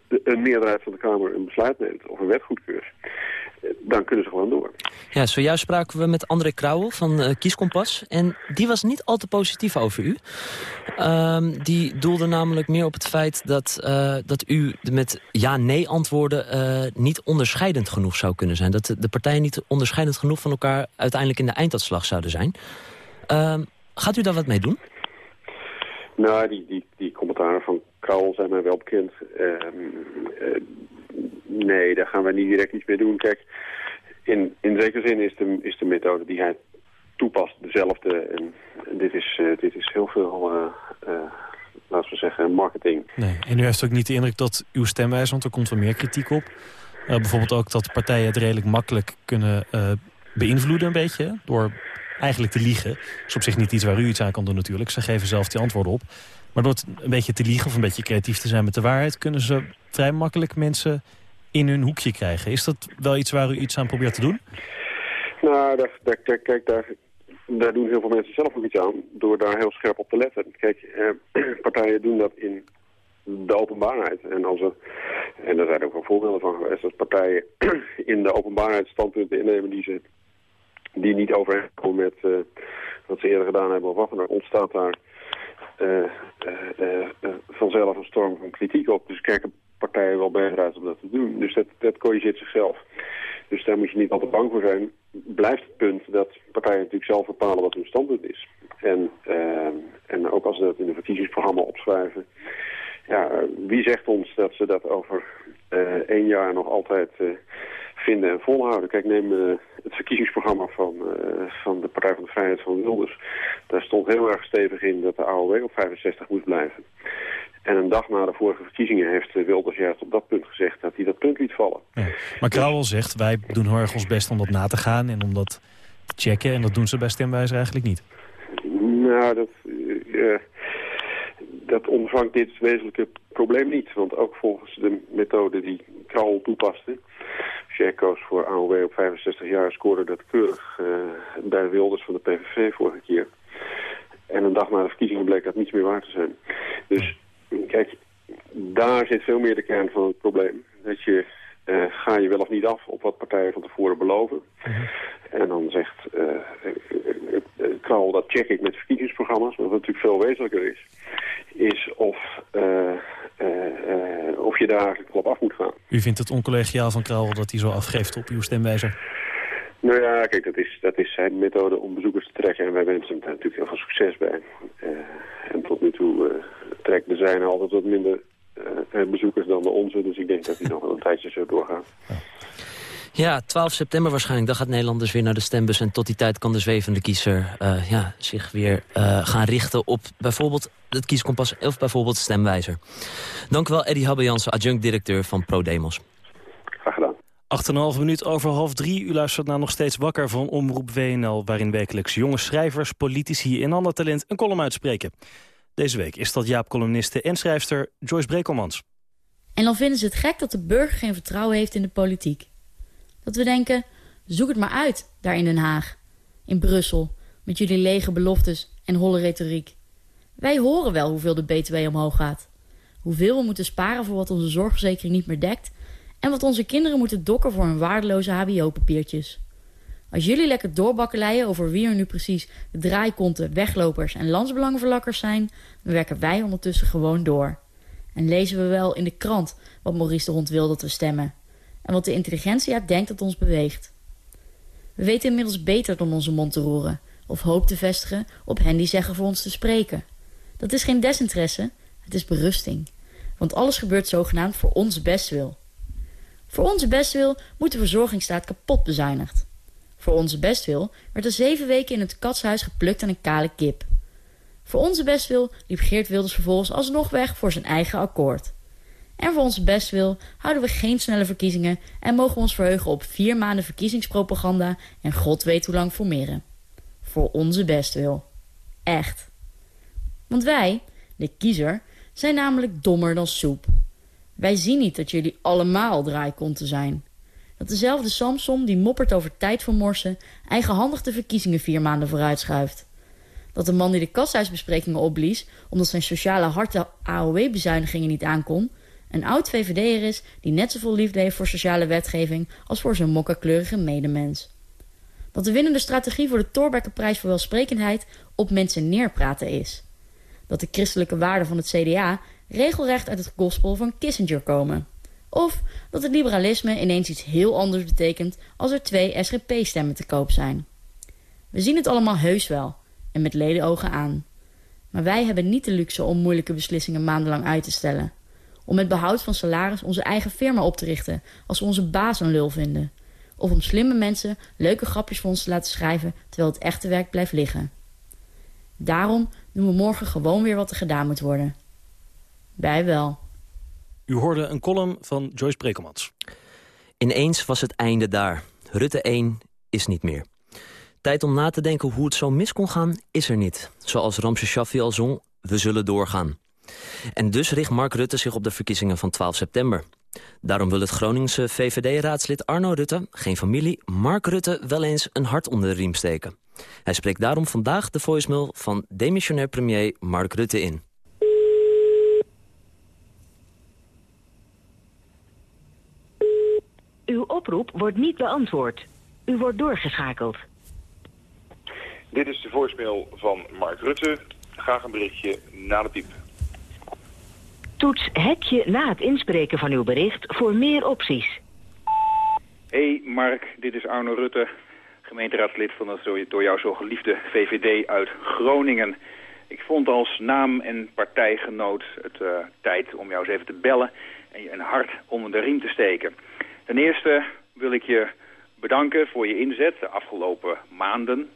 een meerderheid van de Kamer een besluit neemt of een wet goedkeurt, dan kunnen ze gewoon door. Ja, zojuist spraken we met André Krauwel van uh, Kieskompas. En die was niet al te positief over u. Um, die doelde namelijk meer op het feit dat, uh, dat u met ja-nee antwoorden uh, niet onderscheidend genoeg zou kunnen zijn. Dat de partijen niet onderscheidend genoeg van elkaar uiteindelijk in de einduitslag zouden zijn. Um, gaat u daar wat mee doen? Nou, die, die, die commentaren van Krauwel zijn mij wel bekend. Uh, nee, daar gaan we niet direct iets mee doen. Kijk, in, in zekere zin is de, is de methode die hij toepast dezelfde. En, dit, is, uh, dit is heel veel, uh, laten we zeggen, marketing. Nee. En u heeft ook niet de indruk dat uw stemwijze, want er komt wel meer kritiek op. bijvoorbeeld ook dat partijen het redelijk makkelijk kunnen beïnvloeden een beetje. Door eigenlijk te liegen. Dat is op zich niet iets waar u iets aan kan doen natuurlijk. Ze geven zelf die antwoorden op. Maar door een beetje te liegen of een beetje creatief te zijn met de waarheid... kunnen ze vrij makkelijk mensen in hun hoekje krijgen. Is dat wel iets waar u iets aan probeert te doen? Nou, daar, kijk, daar, daar doen heel veel mensen zelf ook iets aan... door daar heel scherp op te letten. Kijk, eh, [clears throat] partijen doen dat in de openbaarheid. En, als er, en daar zijn ook wel voorbeelden van geweest... dat partijen [clears throat] in de openbaarheid standpunten innemen die ze die niet overeenkomen met uh, wat ze eerder gedaan hebben of wat dan ontstaat daar vanzelf een storm van kritiek op. Dus kijken partijen wel beter uit om dat te doen. Dus dat, dat corrigeert zichzelf. Dus daar moet je niet altijd bang voor zijn. Blijft het punt dat partijen natuurlijk zelf bepalen wat hun standpunt is. En, en ook als ze dat in een verkiezingsprogramma opschrijven. Ja, wie zegt ons dat ze dat over één jaar nog altijd vinden en volhouden. Kijk, neem uh, het verkiezingsprogramma van, uh, van de Partij van de Vrijheid van Wilders. Daar stond heel erg stevig in dat de AOW op 65 moest blijven. En een dag na de vorige verkiezingen heeft Wilders juist op dat punt gezegd dat hij dat punt liet vallen. Ja. Maar Krauwel zegt, wij doen heel erg ons best om dat na te gaan en om dat te checken. En dat doen ze bij Stemwijzer eigenlijk niet. Nou, dat, uh, dat dit wezenlijke probleem niet. Want ook volgens de methode die Krauwel toepaste koos voor AOW op 65 jaar, scoorde dat keurig uh, bij Wilders van de PVV vorige keer. En een dag na de verkiezingen bleek dat niets meer waar te zijn. Dus kijk, daar zit veel meer de kern van het probleem. Dat je, uh, ga je wel of niet af op wat partijen van tevoren beloven. En dan zegt uh, Krauwel, dat check ik met verkiezingsprogramma's, wat natuurlijk veel wezenlijker is. Is of of je daar eigenlijk op af moet gaan. U vindt het oncollegiaal van Krauwel dat hij zo afgeeft op uw stemwijzer? Nou ja, kijk, dat is, dat is zijn methode om bezoekers te trekken. En wij wensen hem daar natuurlijk heel veel succes bij. Uh, en tot nu toe trekt de zijne altijd wat minder bezoekers dan de onze. Dus ik denk dat hij nog wel een tijdje zo doorgaat. Ja. Ja, 12 september waarschijnlijk. Dan gaat Nederland dus weer naar de stembus. En tot die tijd kan de zwevende kiezer uh, ja, zich weer uh, gaan richten op bijvoorbeeld het kieskompas of bijvoorbeeld stemwijzer. Dank u wel, Eddie Habbe adjunct-directeur van ProDemos. Graag gedaan. 8,5 minuut over half drie. U luistert naar Nog Steeds Wakker van Omroep WNL... waarin wekelijks jonge schrijvers, politici en ander talent een column uitspreken. Deze week is dat Jaap-columniste en schrijfster Joyce Brekelmans. En dan vinden ze het gek dat de burger geen vertrouwen heeft in de politiek. Dat we denken, zoek het maar uit, daar in Den Haag. In Brussel, met jullie lege beloftes en holle retoriek. Wij horen wel hoeveel de BTW omhoog gaat. Hoeveel we moeten sparen voor wat onze zorgverzekering niet meer dekt... en wat onze kinderen moeten dokken voor hun waardeloze hbo-papiertjes. Als jullie lekker doorbakkeleien over wie er nu precies de draaikonten, weglopers en landsbelangenverlakkers zijn... dan werken wij ondertussen gewoon door. En lezen we wel in de krant wat Maurice de Hond wil dat we stemmen en wat de intelligentia denkt dat ons beweegt. We weten inmiddels beter dan onze mond te roeren of hoop te vestigen op hen die zeggen voor ons te spreken. Dat is geen desinteresse, het is berusting. Want alles gebeurt zogenaamd voor ons bestwil. Voor onze bestwil moet de verzorgingsstaat kapot bezuinigd. Voor onze bestwil werd er zeven weken in het katshuis geplukt aan een kale kip. Voor onze bestwil liep Geert Wilders vervolgens alsnog weg voor zijn eigen akkoord. En voor onze bestwil houden we geen snelle verkiezingen en mogen we ons verheugen op vier maanden verkiezingspropaganda en god weet hoe lang formeren. voor onze bestwil. Echt. Want wij, de kiezer, zijn namelijk dommer dan soep. Wij zien niet dat jullie allemaal draaikonten zijn. Dat dezelfde Samson die moppert over tijd vermorsen... eigenhandig de verkiezingen vier maanden vooruitschuift. Dat de man die de kasthuisbesprekingen opblies... omdat zijn sociale harte AOW-bezuinigingen niet aankon... een oud VVD'er is die net zoveel liefde heeft voor sociale wetgeving... als voor zijn mokkakleurige medemens. Dat de winnende strategie voor de Thorbeckenprijs voor welsprekendheid... op mensen neerpraten is. Dat de christelijke waarden van het CDA regelrecht uit het gospel van Kissinger komen. Of dat het liberalisme ineens iets heel anders betekent als er twee SGP-stemmen te koop zijn. We zien het allemaal heus wel en met ledenogen aan. Maar wij hebben niet de luxe om moeilijke beslissingen maandenlang uit te stellen. Om met behoud van salaris onze eigen firma op te richten als we onze baas een lul vinden. Of om slimme mensen leuke grapjes voor ons te laten schrijven terwijl het echte werk blijft liggen. Daarom doen we morgen gewoon weer wat er gedaan moet worden. Wij wel. U hoorde een column van Joyce Brekelmans. Ineens was het einde daar. Rutte 1 is niet meer. Tijd om na te denken hoe het zo mis kon gaan, is er niet. Zoals Ramses Shaffi al zong, we zullen doorgaan. En dus richt Mark Rutte zich op de verkiezingen van 12 september. Daarom wil het Groningse VVD-raadslid Arno Rutte, geen familie, Mark Rutte wel eens een hart onder de riem steken. Hij spreekt daarom vandaag de voicemail van demissionair premier Mark Rutte in. Uw oproep wordt niet beantwoord. U wordt doorgeschakeld. Dit is de voicemail van Mark Rutte. Graag een berichtje na de piep. Toets hekje na het inspreken van uw bericht voor meer opties. Hey Mark, dit is Arno Rutte, gemeenteraadslid van het door jou zo geliefde VVD uit Groningen. Ik vond als naam en partijgenoot het uh, tijd om jou eens even te bellen en je een hart onder de riem te steken. Ten eerste wil ik je bedanken voor je inzet de afgelopen maanden...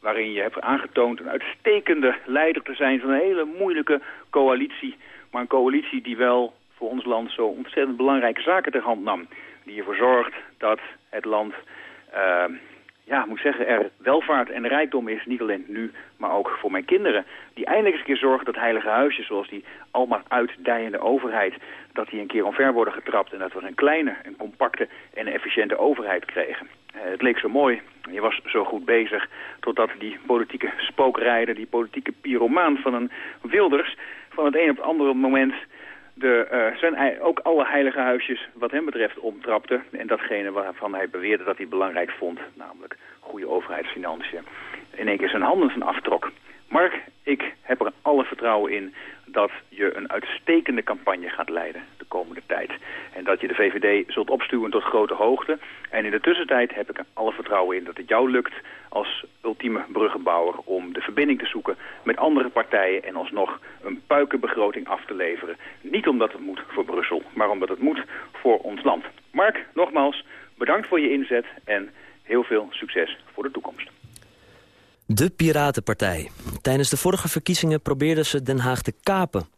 waarin je hebt aangetoond een uitstekende leider te zijn van een hele moeilijke coalitie. Maar een coalitie die wel voor ons land zo ontzettend belangrijke zaken ter hand nam. Die ervoor zorgt dat het land... Uh, ja, moet zeggen, er welvaart en rijkdom is, niet alleen nu, maar ook voor mijn kinderen. Die eindelijk eens een keer zorgen dat heilige huisjes, zoals die allemaal uitdijende overheid, dat die een keer omver worden getrapt en dat we een kleine, een compacte en efficiënte overheid kregen. Uh, het leek zo mooi, je was zo goed bezig, totdat die politieke spookrijder, die politieke pyromaan van een Wilders, van het een op het andere moment de, uh, zijn ook alle heilige huisjes wat hem betreft omtrapte. En datgene waarvan hij beweerde dat hij belangrijk vond, namelijk goede overheidsfinanciën, in één keer zijn handen van aftrok. Mark, ik heb er alle vertrouwen in dat je een uitstekende campagne gaat leiden de komende tijd. En dat je de VVD zult opstuwen tot grote hoogte. En in de tussentijd heb ik er alle vertrouwen in dat het jou lukt als ultieme bruggenbouwer om de verbinding te zoeken met andere partijen en alsnog een puikenbegroting af te leveren. Niet omdat het moet voor Brussel, maar omdat het moet voor ons land. Mark, nogmaals, bedankt voor je inzet en heel veel succes. De Piratenpartij. Tijdens de vorige verkiezingen probeerden ze Den Haag te kapen.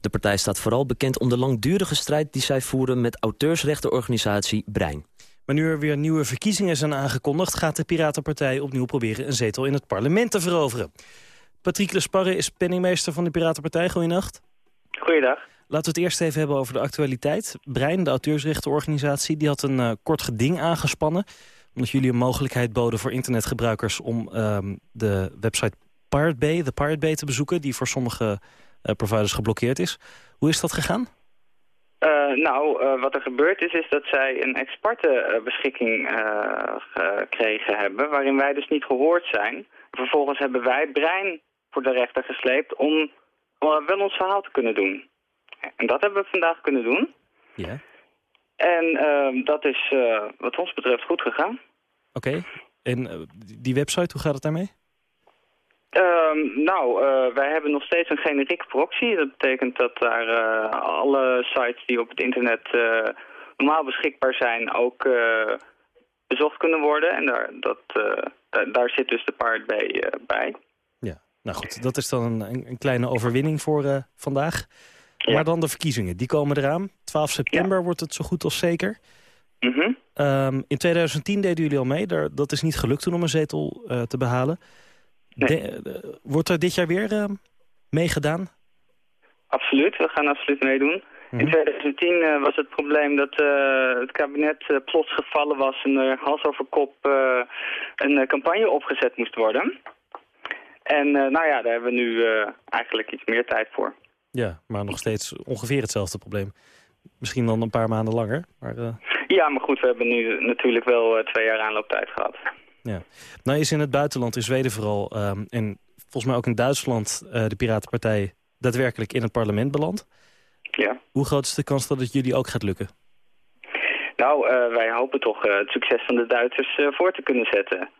De partij staat vooral bekend om de langdurige strijd die zij voeren met auteursrechtenorganisatie Brein. Maar nu er weer nieuwe verkiezingen zijn aangekondigd... gaat de Piratenpartij opnieuw proberen een zetel in het parlement te veroveren. Patrick Lesparre is penningmeester van de Piratenpartij. Goedenacht. Goeiedag. Laten we het eerst even hebben over de actualiteit. Brein, de auteursrechtenorganisatie, die had een uh, kort geding aangespannen omdat jullie een mogelijkheid boden voor internetgebruikers... om um, de website Pirate Bay, de Pirate Bay te bezoeken... die voor sommige uh, providers geblokkeerd is. Hoe is dat gegaan? Uh, nou, uh, wat er gebeurd is, is dat zij een expertenbeschikking gekregen hebben... waarin wij dus niet gehoord zijn. Vervolgens hebben wij Brein voor de rechter gesleept om wel ons verhaal te kunnen doen. En dat hebben we vandaag kunnen doen. Ja. En uh, dat is uh, wat ons betreft goed gegaan. Oké. Okay. En uh, die website, hoe gaat het daarmee? Uh, nou, wij hebben nog steeds een generiek proxy. Dat betekent dat daar alle sites die op het internet normaal beschikbaar zijn ook bezocht kunnen worden. En daar, dat, daar, daar, zit dus de Pirate Bay bij. Ja, nou goed. Dat is dan een, een kleine overwinning voor vandaag. Ja. Maar dan de verkiezingen, die komen eraan. 12 september ja. wordt het zo goed als zeker. Mm -hmm. um, in 2010 deden jullie al mee. Daar, dat is niet gelukt toen om een zetel uh, te behalen. De- eh, wordt er dit jaar weer eh, meegedaan? Absoluut, we gaan absoluut meedoen. In 2010 eh, was het probleem dat eh, het kabinet eh, plots gevallen was en er hals over kop eh, een eh, campagne opgezet moest worden. En eh, nou ja, daar hebben we nu eh, eigenlijk iets meer tijd voor. Ja, maar nog steeds ongeveer hetzelfde probleem. Misschien dan een paar maanden langer. Maar, eh, Ja, maar goed, we hebben nu natuurlijk wel eh, twee jaar aanlooptijd gehad. ja. Nou is in het buitenland, in Zweden vooral... ehm, en volgens mij ook in Duitsland... eh, de Piratenpartij daadwerkelijk in het parlement beland. Ja. Hoe groot is de kans dat het jullie ook gaat lukken? Nou, eh, wij hopen toch het succes van de Duitsers voor te kunnen zetten.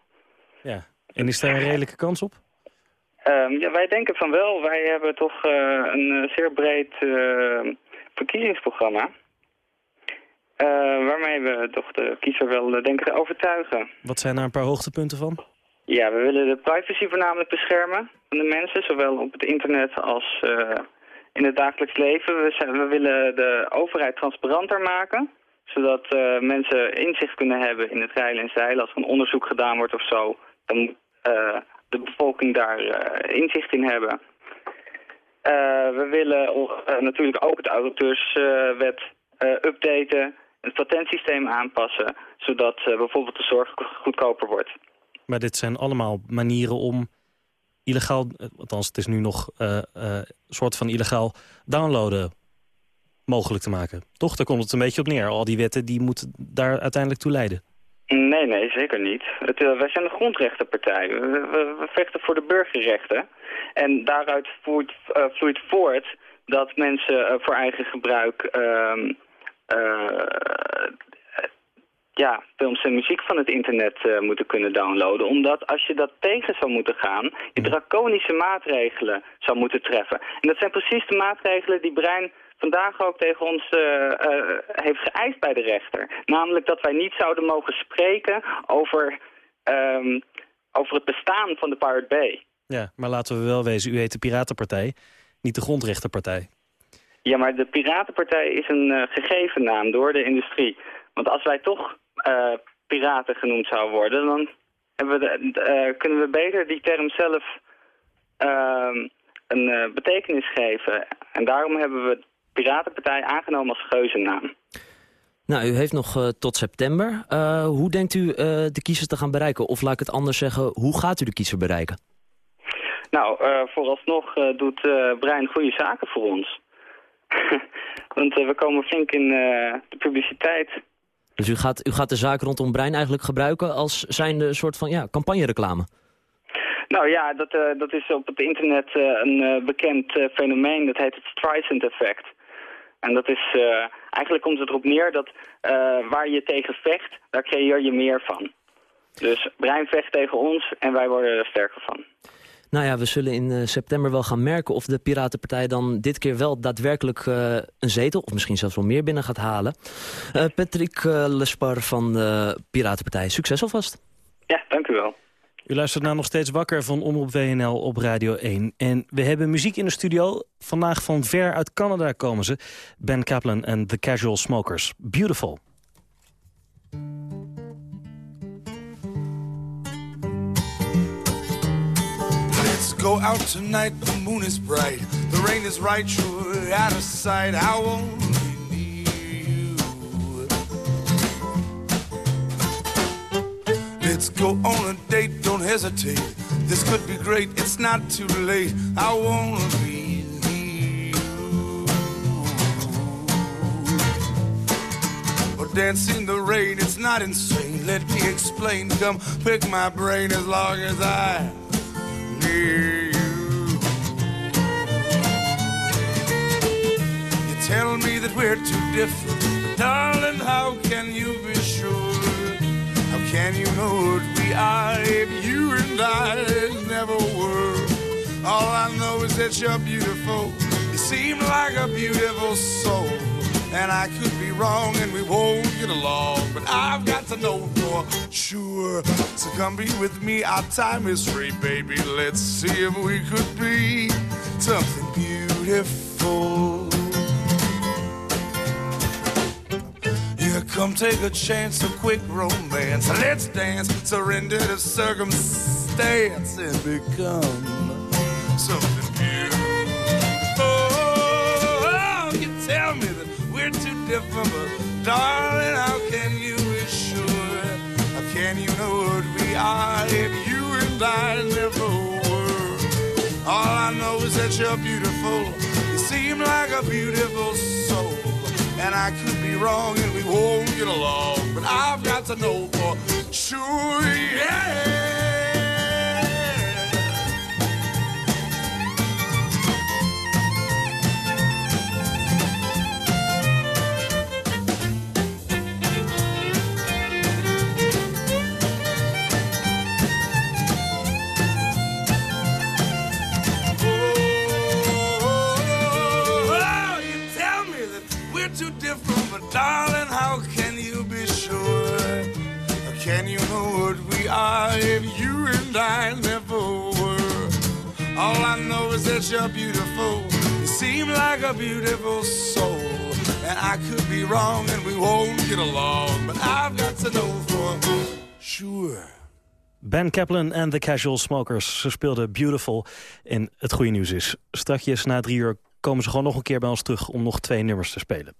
Ja. En is daar een redelijke kans op? Ehm, ja, wij denken van wel. Wij hebben toch een zeer breed verkiezingsprogramma. Eh, waarmee we toch de kiezer wel eh, denken te overtuigen. Wat zijn daar een paar hoogtepunten van? Ja, we willen de privacy voornamelijk beschermen van de mensen, zowel op het internet als eh, in het dagelijks leven. We, zijn, we willen de overheid transparanter maken, zodat mensen inzicht kunnen hebben in het rijlen en zeilen. Als er een onderzoek gedaan wordt of zo, dan moet de bevolking daar inzicht in hebben. We willen natuurlijk ook het auteurswet updaten, het patentsysteem aanpassen, zodat eh, bijvoorbeeld de zorg goedkoper wordt. Maar dit zijn allemaal manieren om illegaal... eh, althans, het is nu nog eh, eh, een soort van illegaal downloaden mogelijk te maken. Toch, daar komt het een beetje op neer. Al die wetten die moeten daar uiteindelijk toe leiden. Nee, nee, zeker niet. Het, wij zijn een grondrechtenpartij. We, we- we vechten voor de burgerrechten. En daaruit voert, vloeit voort dat mensen voor eigen gebruik ehm, eh, ja, films en muziek van het internet eh, moeten kunnen downloaden. Omdat als je dat tegen zou moeten gaan, je draconische maatregelen zou moeten treffen. En dat zijn precies de maatregelen die Brein vandaag ook tegen ons eh, eh, heeft geëist bij de rechter. Namelijk dat wij niet zouden mogen spreken over, ehm, over het bestaan van de Pirate Bay. Ja, maar laten we wel wezen, u heet de Piratenpartij, niet de Grondrechtenpartij. Ja, maar de Piratenpartij is een eh, gegeven naam door de industrie. Want als wij toch eh, piraten genoemd zouden worden, dan hebben we de- eh, kunnen we beter die term zelf ehm, een betekenis geven. En daarom hebben we Piratenpartij aangenomen als geuzennaam. Nou, u heeft nog tot september. Hoe denkt u de kiezers te gaan bereiken? Of laat ik het anders zeggen, hoe gaat u de kiezer bereiken? Nou, vooralsnog doet Brein goede zaken voor ons. [laughs] Want eh, we komen flink in eh, de publiciteit. Dus u gaat, u gaat de zaak rondom Brein eigenlijk gebruiken als zijnde een soort van ja, campagnereclame? Nou ja, dat, eh, dat is op het internet een bekend fenomeen. Dat heet het Streisand effect. En dat is, eigenlijk komt het erop neer dat waar je tegen vecht, daar creëer je meer van. Dus Brein vecht tegen ons en wij worden er sterker van. Nou ja, we zullen in eh, september wel gaan merken of de Piratenpartij dan dit keer wel daadwerkelijk eh, een zetel, of misschien zelfs wel meer binnen gaat halen. Eh, Patrick Lespar van de Piratenpartij, succes alvast. Ja, dank u wel. U luistert naar Nog Steeds Wakker van Omroep WNL op Radio 1. En we hebben muziek in de studio. Vandaag van ver uit Canada komen ze. Ben Kaplan en The Casual Smokers. Beautiful. Let's go out tonight, the moon is bright. The rain is right, you're out of sight. I won't need you. Let's go on a date, don't hesitate. This could be great, it's not too late. I wanna be near you. Or dancing in the rain, it's not insane. Let me explain, come pick my brain as long as I near you. You tell me that we're too different, darling. How can you be sure? How can you know what we are if you and I never were? All I know is that you're beautiful. You seem like a beautiful soul. And I could be wrong and we won't get along. But I've got to know for sure. So come be with me, our time is free, baby. Let's see if we could be something beautiful. Yeah, come take a chance, a quick romance. Let's dance, surrender to circumstance. and become something different, but darling, how can you be sure? How can you know what we are if you and I never were? All I know is that you're beautiful. You seem like a beautiful soul. And I could be wrong and we won't get along. But I've got to know for sure, yeah. Beautiful. Seem like a beautiful soul. And I could be wrong and we won't get along, but I've got to know for sure. Ben Kaplan en The Casual Smokers. Ze speelden Beautiful. En het goede nieuws is, strakjes na drie uur komen ze gewoon nog een keer bij ons terug... om nog twee nummers te spelen.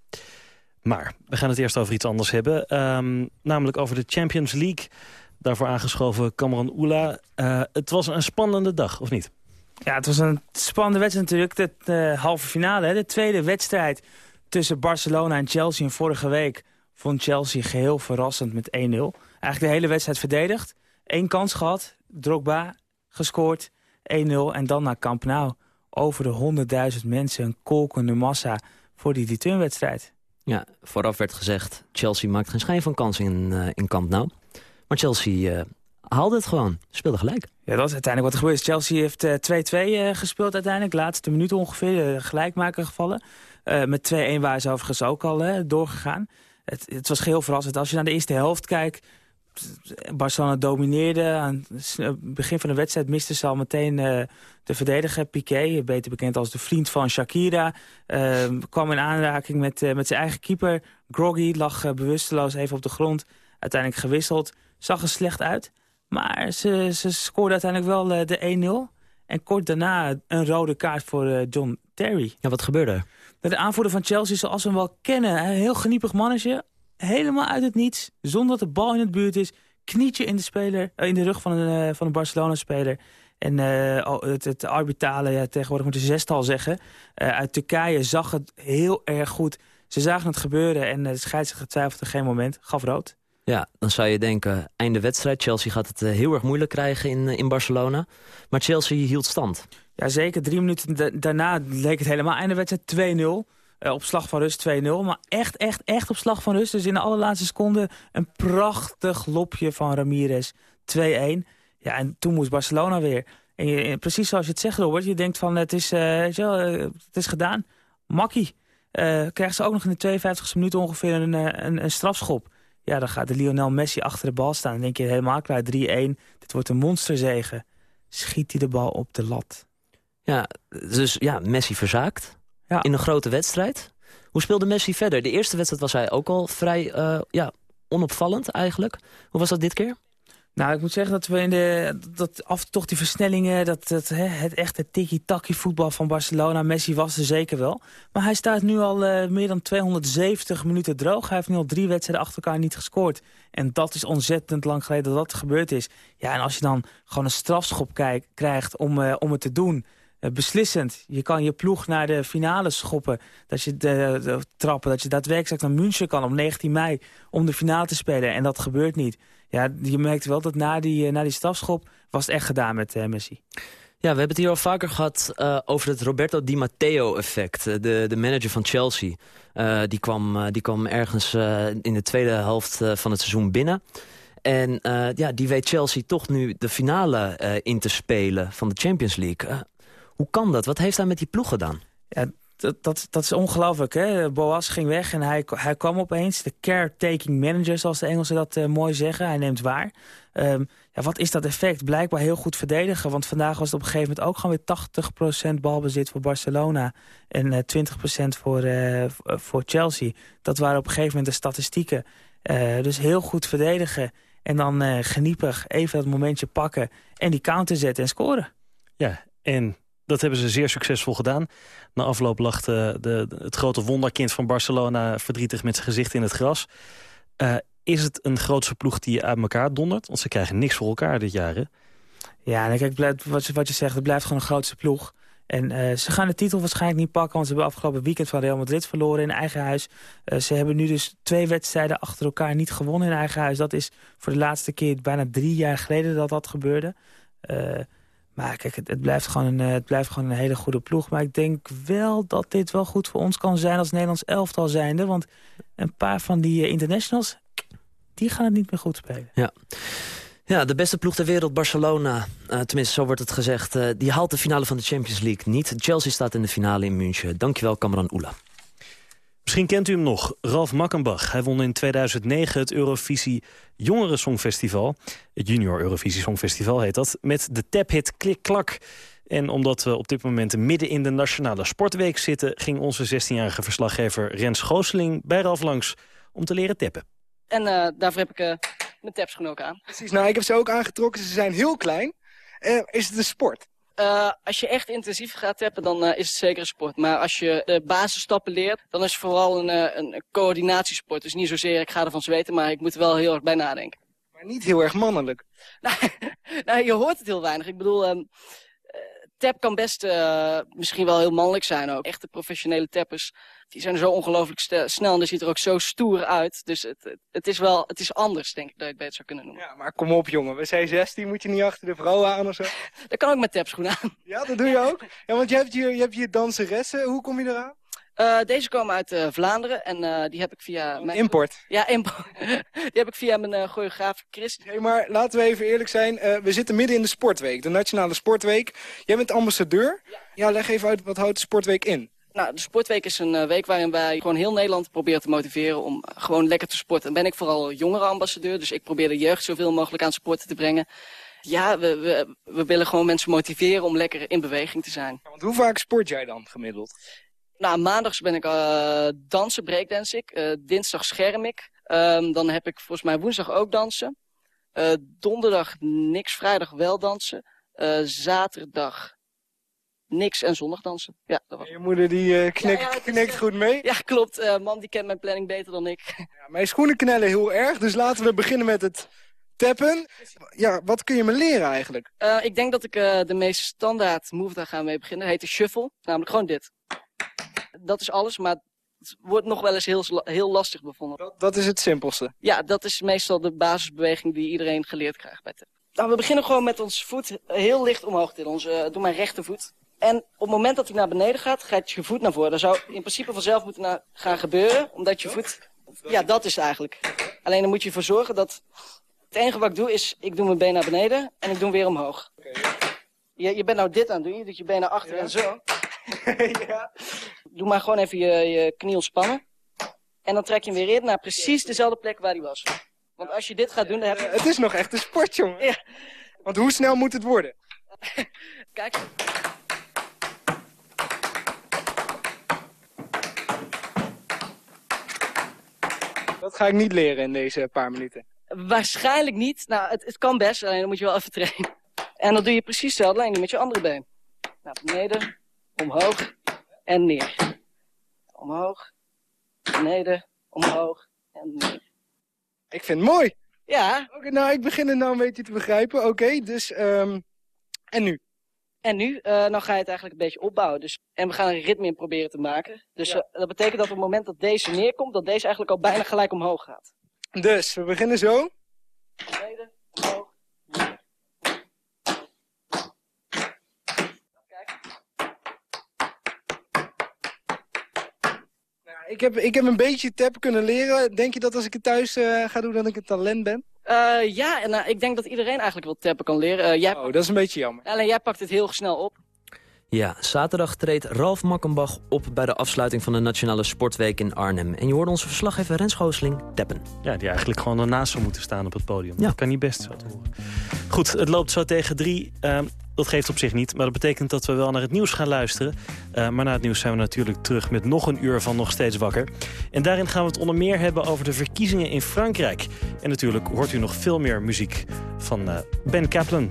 Maar we gaan het eerst over iets anders hebben. ehm, namelijk over de Champions League. Daarvoor aangeschoven Cameron Oela. Eh, het was een spannende dag, of niet? Ja, het was een spannende wedstrijd natuurlijk. De halve finale, hè. de tweede wedstrijd tussen Barcelona en Chelsea. En vorige week vond Chelsea geheel verrassend met 1-0. Eigenlijk de hele wedstrijd verdedigd. Eén kans gehad, Drogba gescoord, 1-0. En dan naar Camp Nou. Over de 100.000 mensen, een kolkende massa voor die returnwedstrijd. Ja, vooraf werd gezegd, Chelsea maakt geen schijn van kans in, eh, in Camp Nou. Maar Chelsea eh, haalde het gewoon, speelde gelijk. Ja, dat is uiteindelijk wat er gebeurd is. Chelsea heeft eh, 2-2 eh, gespeeld uiteindelijk. Laatste minuut ongeveer, uh, gelijkmaker gevallen. Eh, met 2-1 waren ze overigens ook al eh, doorgegaan. Het, het was geheel verrassend. Als je naar de eerste helft kijkt... Barcelona domineerde. Aan het begin van de wedstrijd miste ze al meteen eh, de verdediger Piqué. Beter bekend als de vriend van Shakira. Eh, kwam in aanraking met, eh, met zijn eigen keeper. Groggy lag eh, bewusteloos even op de grond. Uiteindelijk gewisseld. Zag er slecht uit. Maar ze, ze scoorde uiteindelijk wel eh, de 1-0. En kort daarna een rode kaart voor eh, John Terry. Ja, wat gebeurde er? De aanvoerder van Chelsea, zoals we hem wel kennen. Een heel geniepig mannetje. Helemaal uit het niets. Zonder dat de bal in het buurt is. Knietje in de, speler, eh, in de rug van een, van een Barcelona-speler. En het, het arbitale, ja, tegenwoordig moet je zestal zeggen. uit Turkije zag het heel erg goed. Ze zagen het gebeuren en de scheidsrechter twijfelde geen moment. Gaf rood. Ja, dan zou je denken, einde wedstrijd. Chelsea gaat het eh, heel erg moeilijk krijgen in, eh, in Barcelona. Maar Chelsea hield stand. Ja, zeker. Drie minuten da- daarna leek het helemaal einde wedstrijd 2-0. Eh, op slag van rust 2-0. Maar echt, echt, echt op slag van rust. Dus in de allerlaatste seconde een prachtig lopje van Ramirez. 2-1. Ja, en toen moest Barcelona weer. En precies zoals je het zegt, Robert. Je denkt van, het is, eh, het is gedaan. Makkie. krijgt ze ook nog in de 52e minuut ongeveer een, een, een strafschop. Ja, dan gaat de Lionel Messi achter de bal staan. Dan denk je helemaal klaar, 3-1. Dit wordt een monsterzege. Schiet hij de bal op de lat. Ja, dus ja, Messi verzaakt in een grote wedstrijd. Hoe speelde Messi verder? De eerste wedstrijd was hij ook al vrij eh, ja, onopvallend eigenlijk. Hoe was dat dit keer? Nou, ik moet zeggen dat we in de dat af toch die versnellingen, dat, dat hè, het echte tiki-taki voetbal van Barcelona, Messi was er zeker wel. Maar hij staat nu al eh, meer dan 270 minuten droog. Hij heeft nu al drie wedstrijden achter elkaar niet gescoord. En dat is ontzettend lang geleden dat dat gebeurd is. Ja, en als je dan gewoon een strafschop krijgt om, eh, om het te doen, eh, beslissend. Je kan je ploeg naar de finale schoppen. Dat je de, trappen, dat je daadwerkelijk naar München kan op 19 mei om de finale te spelen. En dat gebeurt niet. Ja, je merkt wel dat na die, eh, na die strafschop was het echt gedaan met eh, Messi. Ja, we hebben het hier al vaker gehad eh, over het Roberto Di Matteo-effect. De, de manager van Chelsea. Die, kwam, die kwam ergens in de tweede helft van het seizoen binnen. En ja, die weet Chelsea toch nu de finale in te spelen van de Champions League. Hoe kan dat? Wat heeft hij met die ploeg gedaan? Ja, dat, dat, dat is ongelooflijk. Boas ging weg en hij, hij kwam opeens. De caretaking manager, zoals de Engelsen dat eh, mooi zeggen. Hij neemt waar. Ehm, ja, wat is dat effect? Blijkbaar heel goed verdedigen. Want vandaag was het op een gegeven moment ook gewoon weer 80% balbezit voor Barcelona. En eh 20% voor, eh, voor Chelsea. Dat waren op een gegeven moment de statistieken. Eh, dus heel goed verdedigen. En dan geniepig even dat momentje pakken en die counter zetten en scoren. Ja, en dat hebben ze zeer succesvol gedaan. Na afloop lag de, de, het grote wonderkind van Barcelona... verdrietig met zijn gezicht in het gras. Uh, is het een grootste ploeg die uit elkaar dondert? Want ze krijgen niks voor elkaar dit jaar, hè? Ja, kijk, wat je, wat je zegt, het blijft gewoon een grootste ploeg. En uh, ze gaan de titel waarschijnlijk niet pakken... want ze hebben afgelopen weekend van Real Madrid verloren in eigen huis. Ze hebben nu dus twee wedstrijden achter elkaar niet gewonnen in eigen huis. Dat is voor de laatste keer bijna drie jaar geleden dat dat gebeurde. Uh, maar kijk, het, het, blijft gewoon een, het blijft gewoon een hele goede ploeg. Maar ik denk wel dat dit wel goed voor ons kan zijn als Nederlands elftal zijnde. Want een paar van die internationals, die gaan het niet meer goed spelen. Ja. Ja, de beste ploeg ter wereld, Barcelona, uh, tenminste zo wordt het gezegd... Die haalt de finale van de Champions League niet. Chelsea staat in de finale in München. Dankjewel, Kamran Oela. Misschien kent u hem nog, Ralf Makkenbach. Hij won in 2009 het Eurovisie Jongeren Songfestival. Het Junior Eurovisie Songfestival heet dat. Met de taphit Klik Klak. En omdat we op dit moment midden in de Nationale Sportweek zitten... ging onze 16-jarige verslaggever Rens Gooseling bij Ralf langs om te leren tappen. En uh, daarvoor heb ik uh, mijn tapschoenen ook aan. Precies, nou ik heb ze ook aangetrokken. Ze zijn heel klein. Uh, is het een sport? Uh, als je echt intensief gaat tappen, dan uh, is het zeker een sport. Maar als je de basisstappen leert, dan is het vooral een, uh, een coördinatiesport. Dus niet zozeer ik ga ervan zweten, maar ik moet er wel heel erg bij nadenken. Maar niet heel erg mannelijk. [laughs] nou, nou, je hoort het heel weinig. Ik bedoel, um, tap kan best misschien wel heel mannelijk zijn ook. Echte professionele tappers, die zijn zo ongelooflijk snel en die ziet er ook zo stoer uit. Dus het, het, is wel, het is anders, denk ik, dat je het beter zou kunnen noemen. Ja, maar kom op jongen, we zijn 16, moet je niet achter de vrouw aan of zo? [laughs] Dat kan ook met tapschoenen aan. Ja, dat doe je ook? Ja, want je hebt hier, je hebt hier danseressen, hoe kom je eraan? Uh, deze komen uit uh, Vlaanderen en uh, [laughs] die heb ik via... Mijn... Import? Ja, import. die heb ik via mijn choreograaf Chris. Hey, maar laten we even eerlijk zijn, we zitten midden in de Sportweek, de Nationale Sportweek. Jij bent ambassadeur. Ja. ja, leg even uit, wat houdt de Sportweek in? Nou, de Sportweek is een uh, week waarin wij gewoon heel Nederland proberen te motiveren om gewoon lekker te sporten. En ben ik vooral jongerenambassadeur, dus ik probeer de jeugd zoveel mogelijk aan sporten te brengen. Ja, we, we, we willen gewoon mensen motiveren om lekker in beweging te zijn. Ja, want hoe vaak sport jij dan gemiddeld? Nou, maandags ben ik uh, dansen, breakdance ik. dinsdag scherm ik. Um, dan heb ik volgens mij woensdag ook dansen. donderdag niks, vrijdag wel dansen. zaterdag niks en zondag dansen. Ja, dat was... Je moeder die knikt, ja, ja, knikt goed mee? Ja, klopt. Mam die kent mijn planning beter dan ik. [laughs] Ja, mijn schoenen knellen heel erg, dus laten we beginnen met het tappen. Ja, wat kun je me leren eigenlijk? Ik denk dat ik de meest standaard move daar gaan mee beginnen. heet de shuffle, namelijk gewoon dit. Dat is alles, maar het wordt nog wel eens heel, heel lastig bevonden. Dat, dat is het simpelste? Ja, dat is meestal de basisbeweging die iedereen geleerd krijgt bij tappen. Nou, we beginnen gewoon met ons voet heel licht omhoog tillen. Onze, doe mijn rechtervoet. En op het moment dat hij naar beneden gaat, gaat je voet naar voren. Dat zou in principe vanzelf moeten gaan gebeuren, omdat je voet... Ja, dat is het eigenlijk. Alleen dan moet je ervoor zorgen dat... Het enige wat ik doe is, ik doe mijn been naar beneden en ik doe hem weer omhoog. Je, je bent nou dit aan het doen, je doet je been naar achter ja. en zo. [laughs] ja. Doe maar gewoon even je, je knie ontspannen. En dan trek je hem weer in naar precies dezelfde plek waar hij was. Want als je dit gaat doen, dan heb je... Het is nog echt een sport, jongen. Ja. Want hoe snel moet het worden? [laughs] Kijk. Dat ga ik niet leren in deze paar minuten. Waarschijnlijk niet. Nou, het, het kan best, alleen dan moet je wel even trainen. En dan doe je precies hetzelfde, alleen met je andere been. Nou, beneden, omhoog en neer. Omhoog, beneden, omhoog en neer. Ik vind het mooi. Ja. Oké, okay, nou, ik begin het nou een beetje te begrijpen. Oké, okay, dus, um, en nu? En nu, uh, dan ga je het eigenlijk een beetje opbouwen. Dus, en we gaan een ritme in proberen te maken. Dus ja. uh, dat betekent dat op het moment dat deze neerkomt, dat deze eigenlijk al bijna gelijk omhoog gaat. Dus, we beginnen zo. Beneden, omhoog, neer. Kijk. Nou, ik, heb, ik heb een beetje tap kunnen leren. Denk je dat als ik het thuis uh, ga doen, dat ik een talent ben? Uh, ja, en uh, ik denk dat iedereen eigenlijk wel tappen kan leren. Jij oh, dat is een beetje jammer. Alleen jij pakt het heel snel op. Ja, zaterdag treedt Ralf Makkenbach op bij de afsluiting van de Nationale Sportweek in Arnhem. En je hoorde onze verslaggever Rens Goosling teppen. Ja, die eigenlijk gewoon ernaast zou moeten staan op het podium. Ja. Dat kan niet best zo te horen. Goed, het loopt zo tegen drie. Uh, dat geeft op zich niet, maar dat betekent dat we wel naar het nieuws gaan luisteren. Uh, maar na het nieuws zijn we natuurlijk terug met nog een uur van Nog Steeds Wakker. En daarin gaan we het onder meer hebben over de verkiezingen in Frankrijk. En natuurlijk hoort u nog veel meer muziek van uh, Ben Kaplan.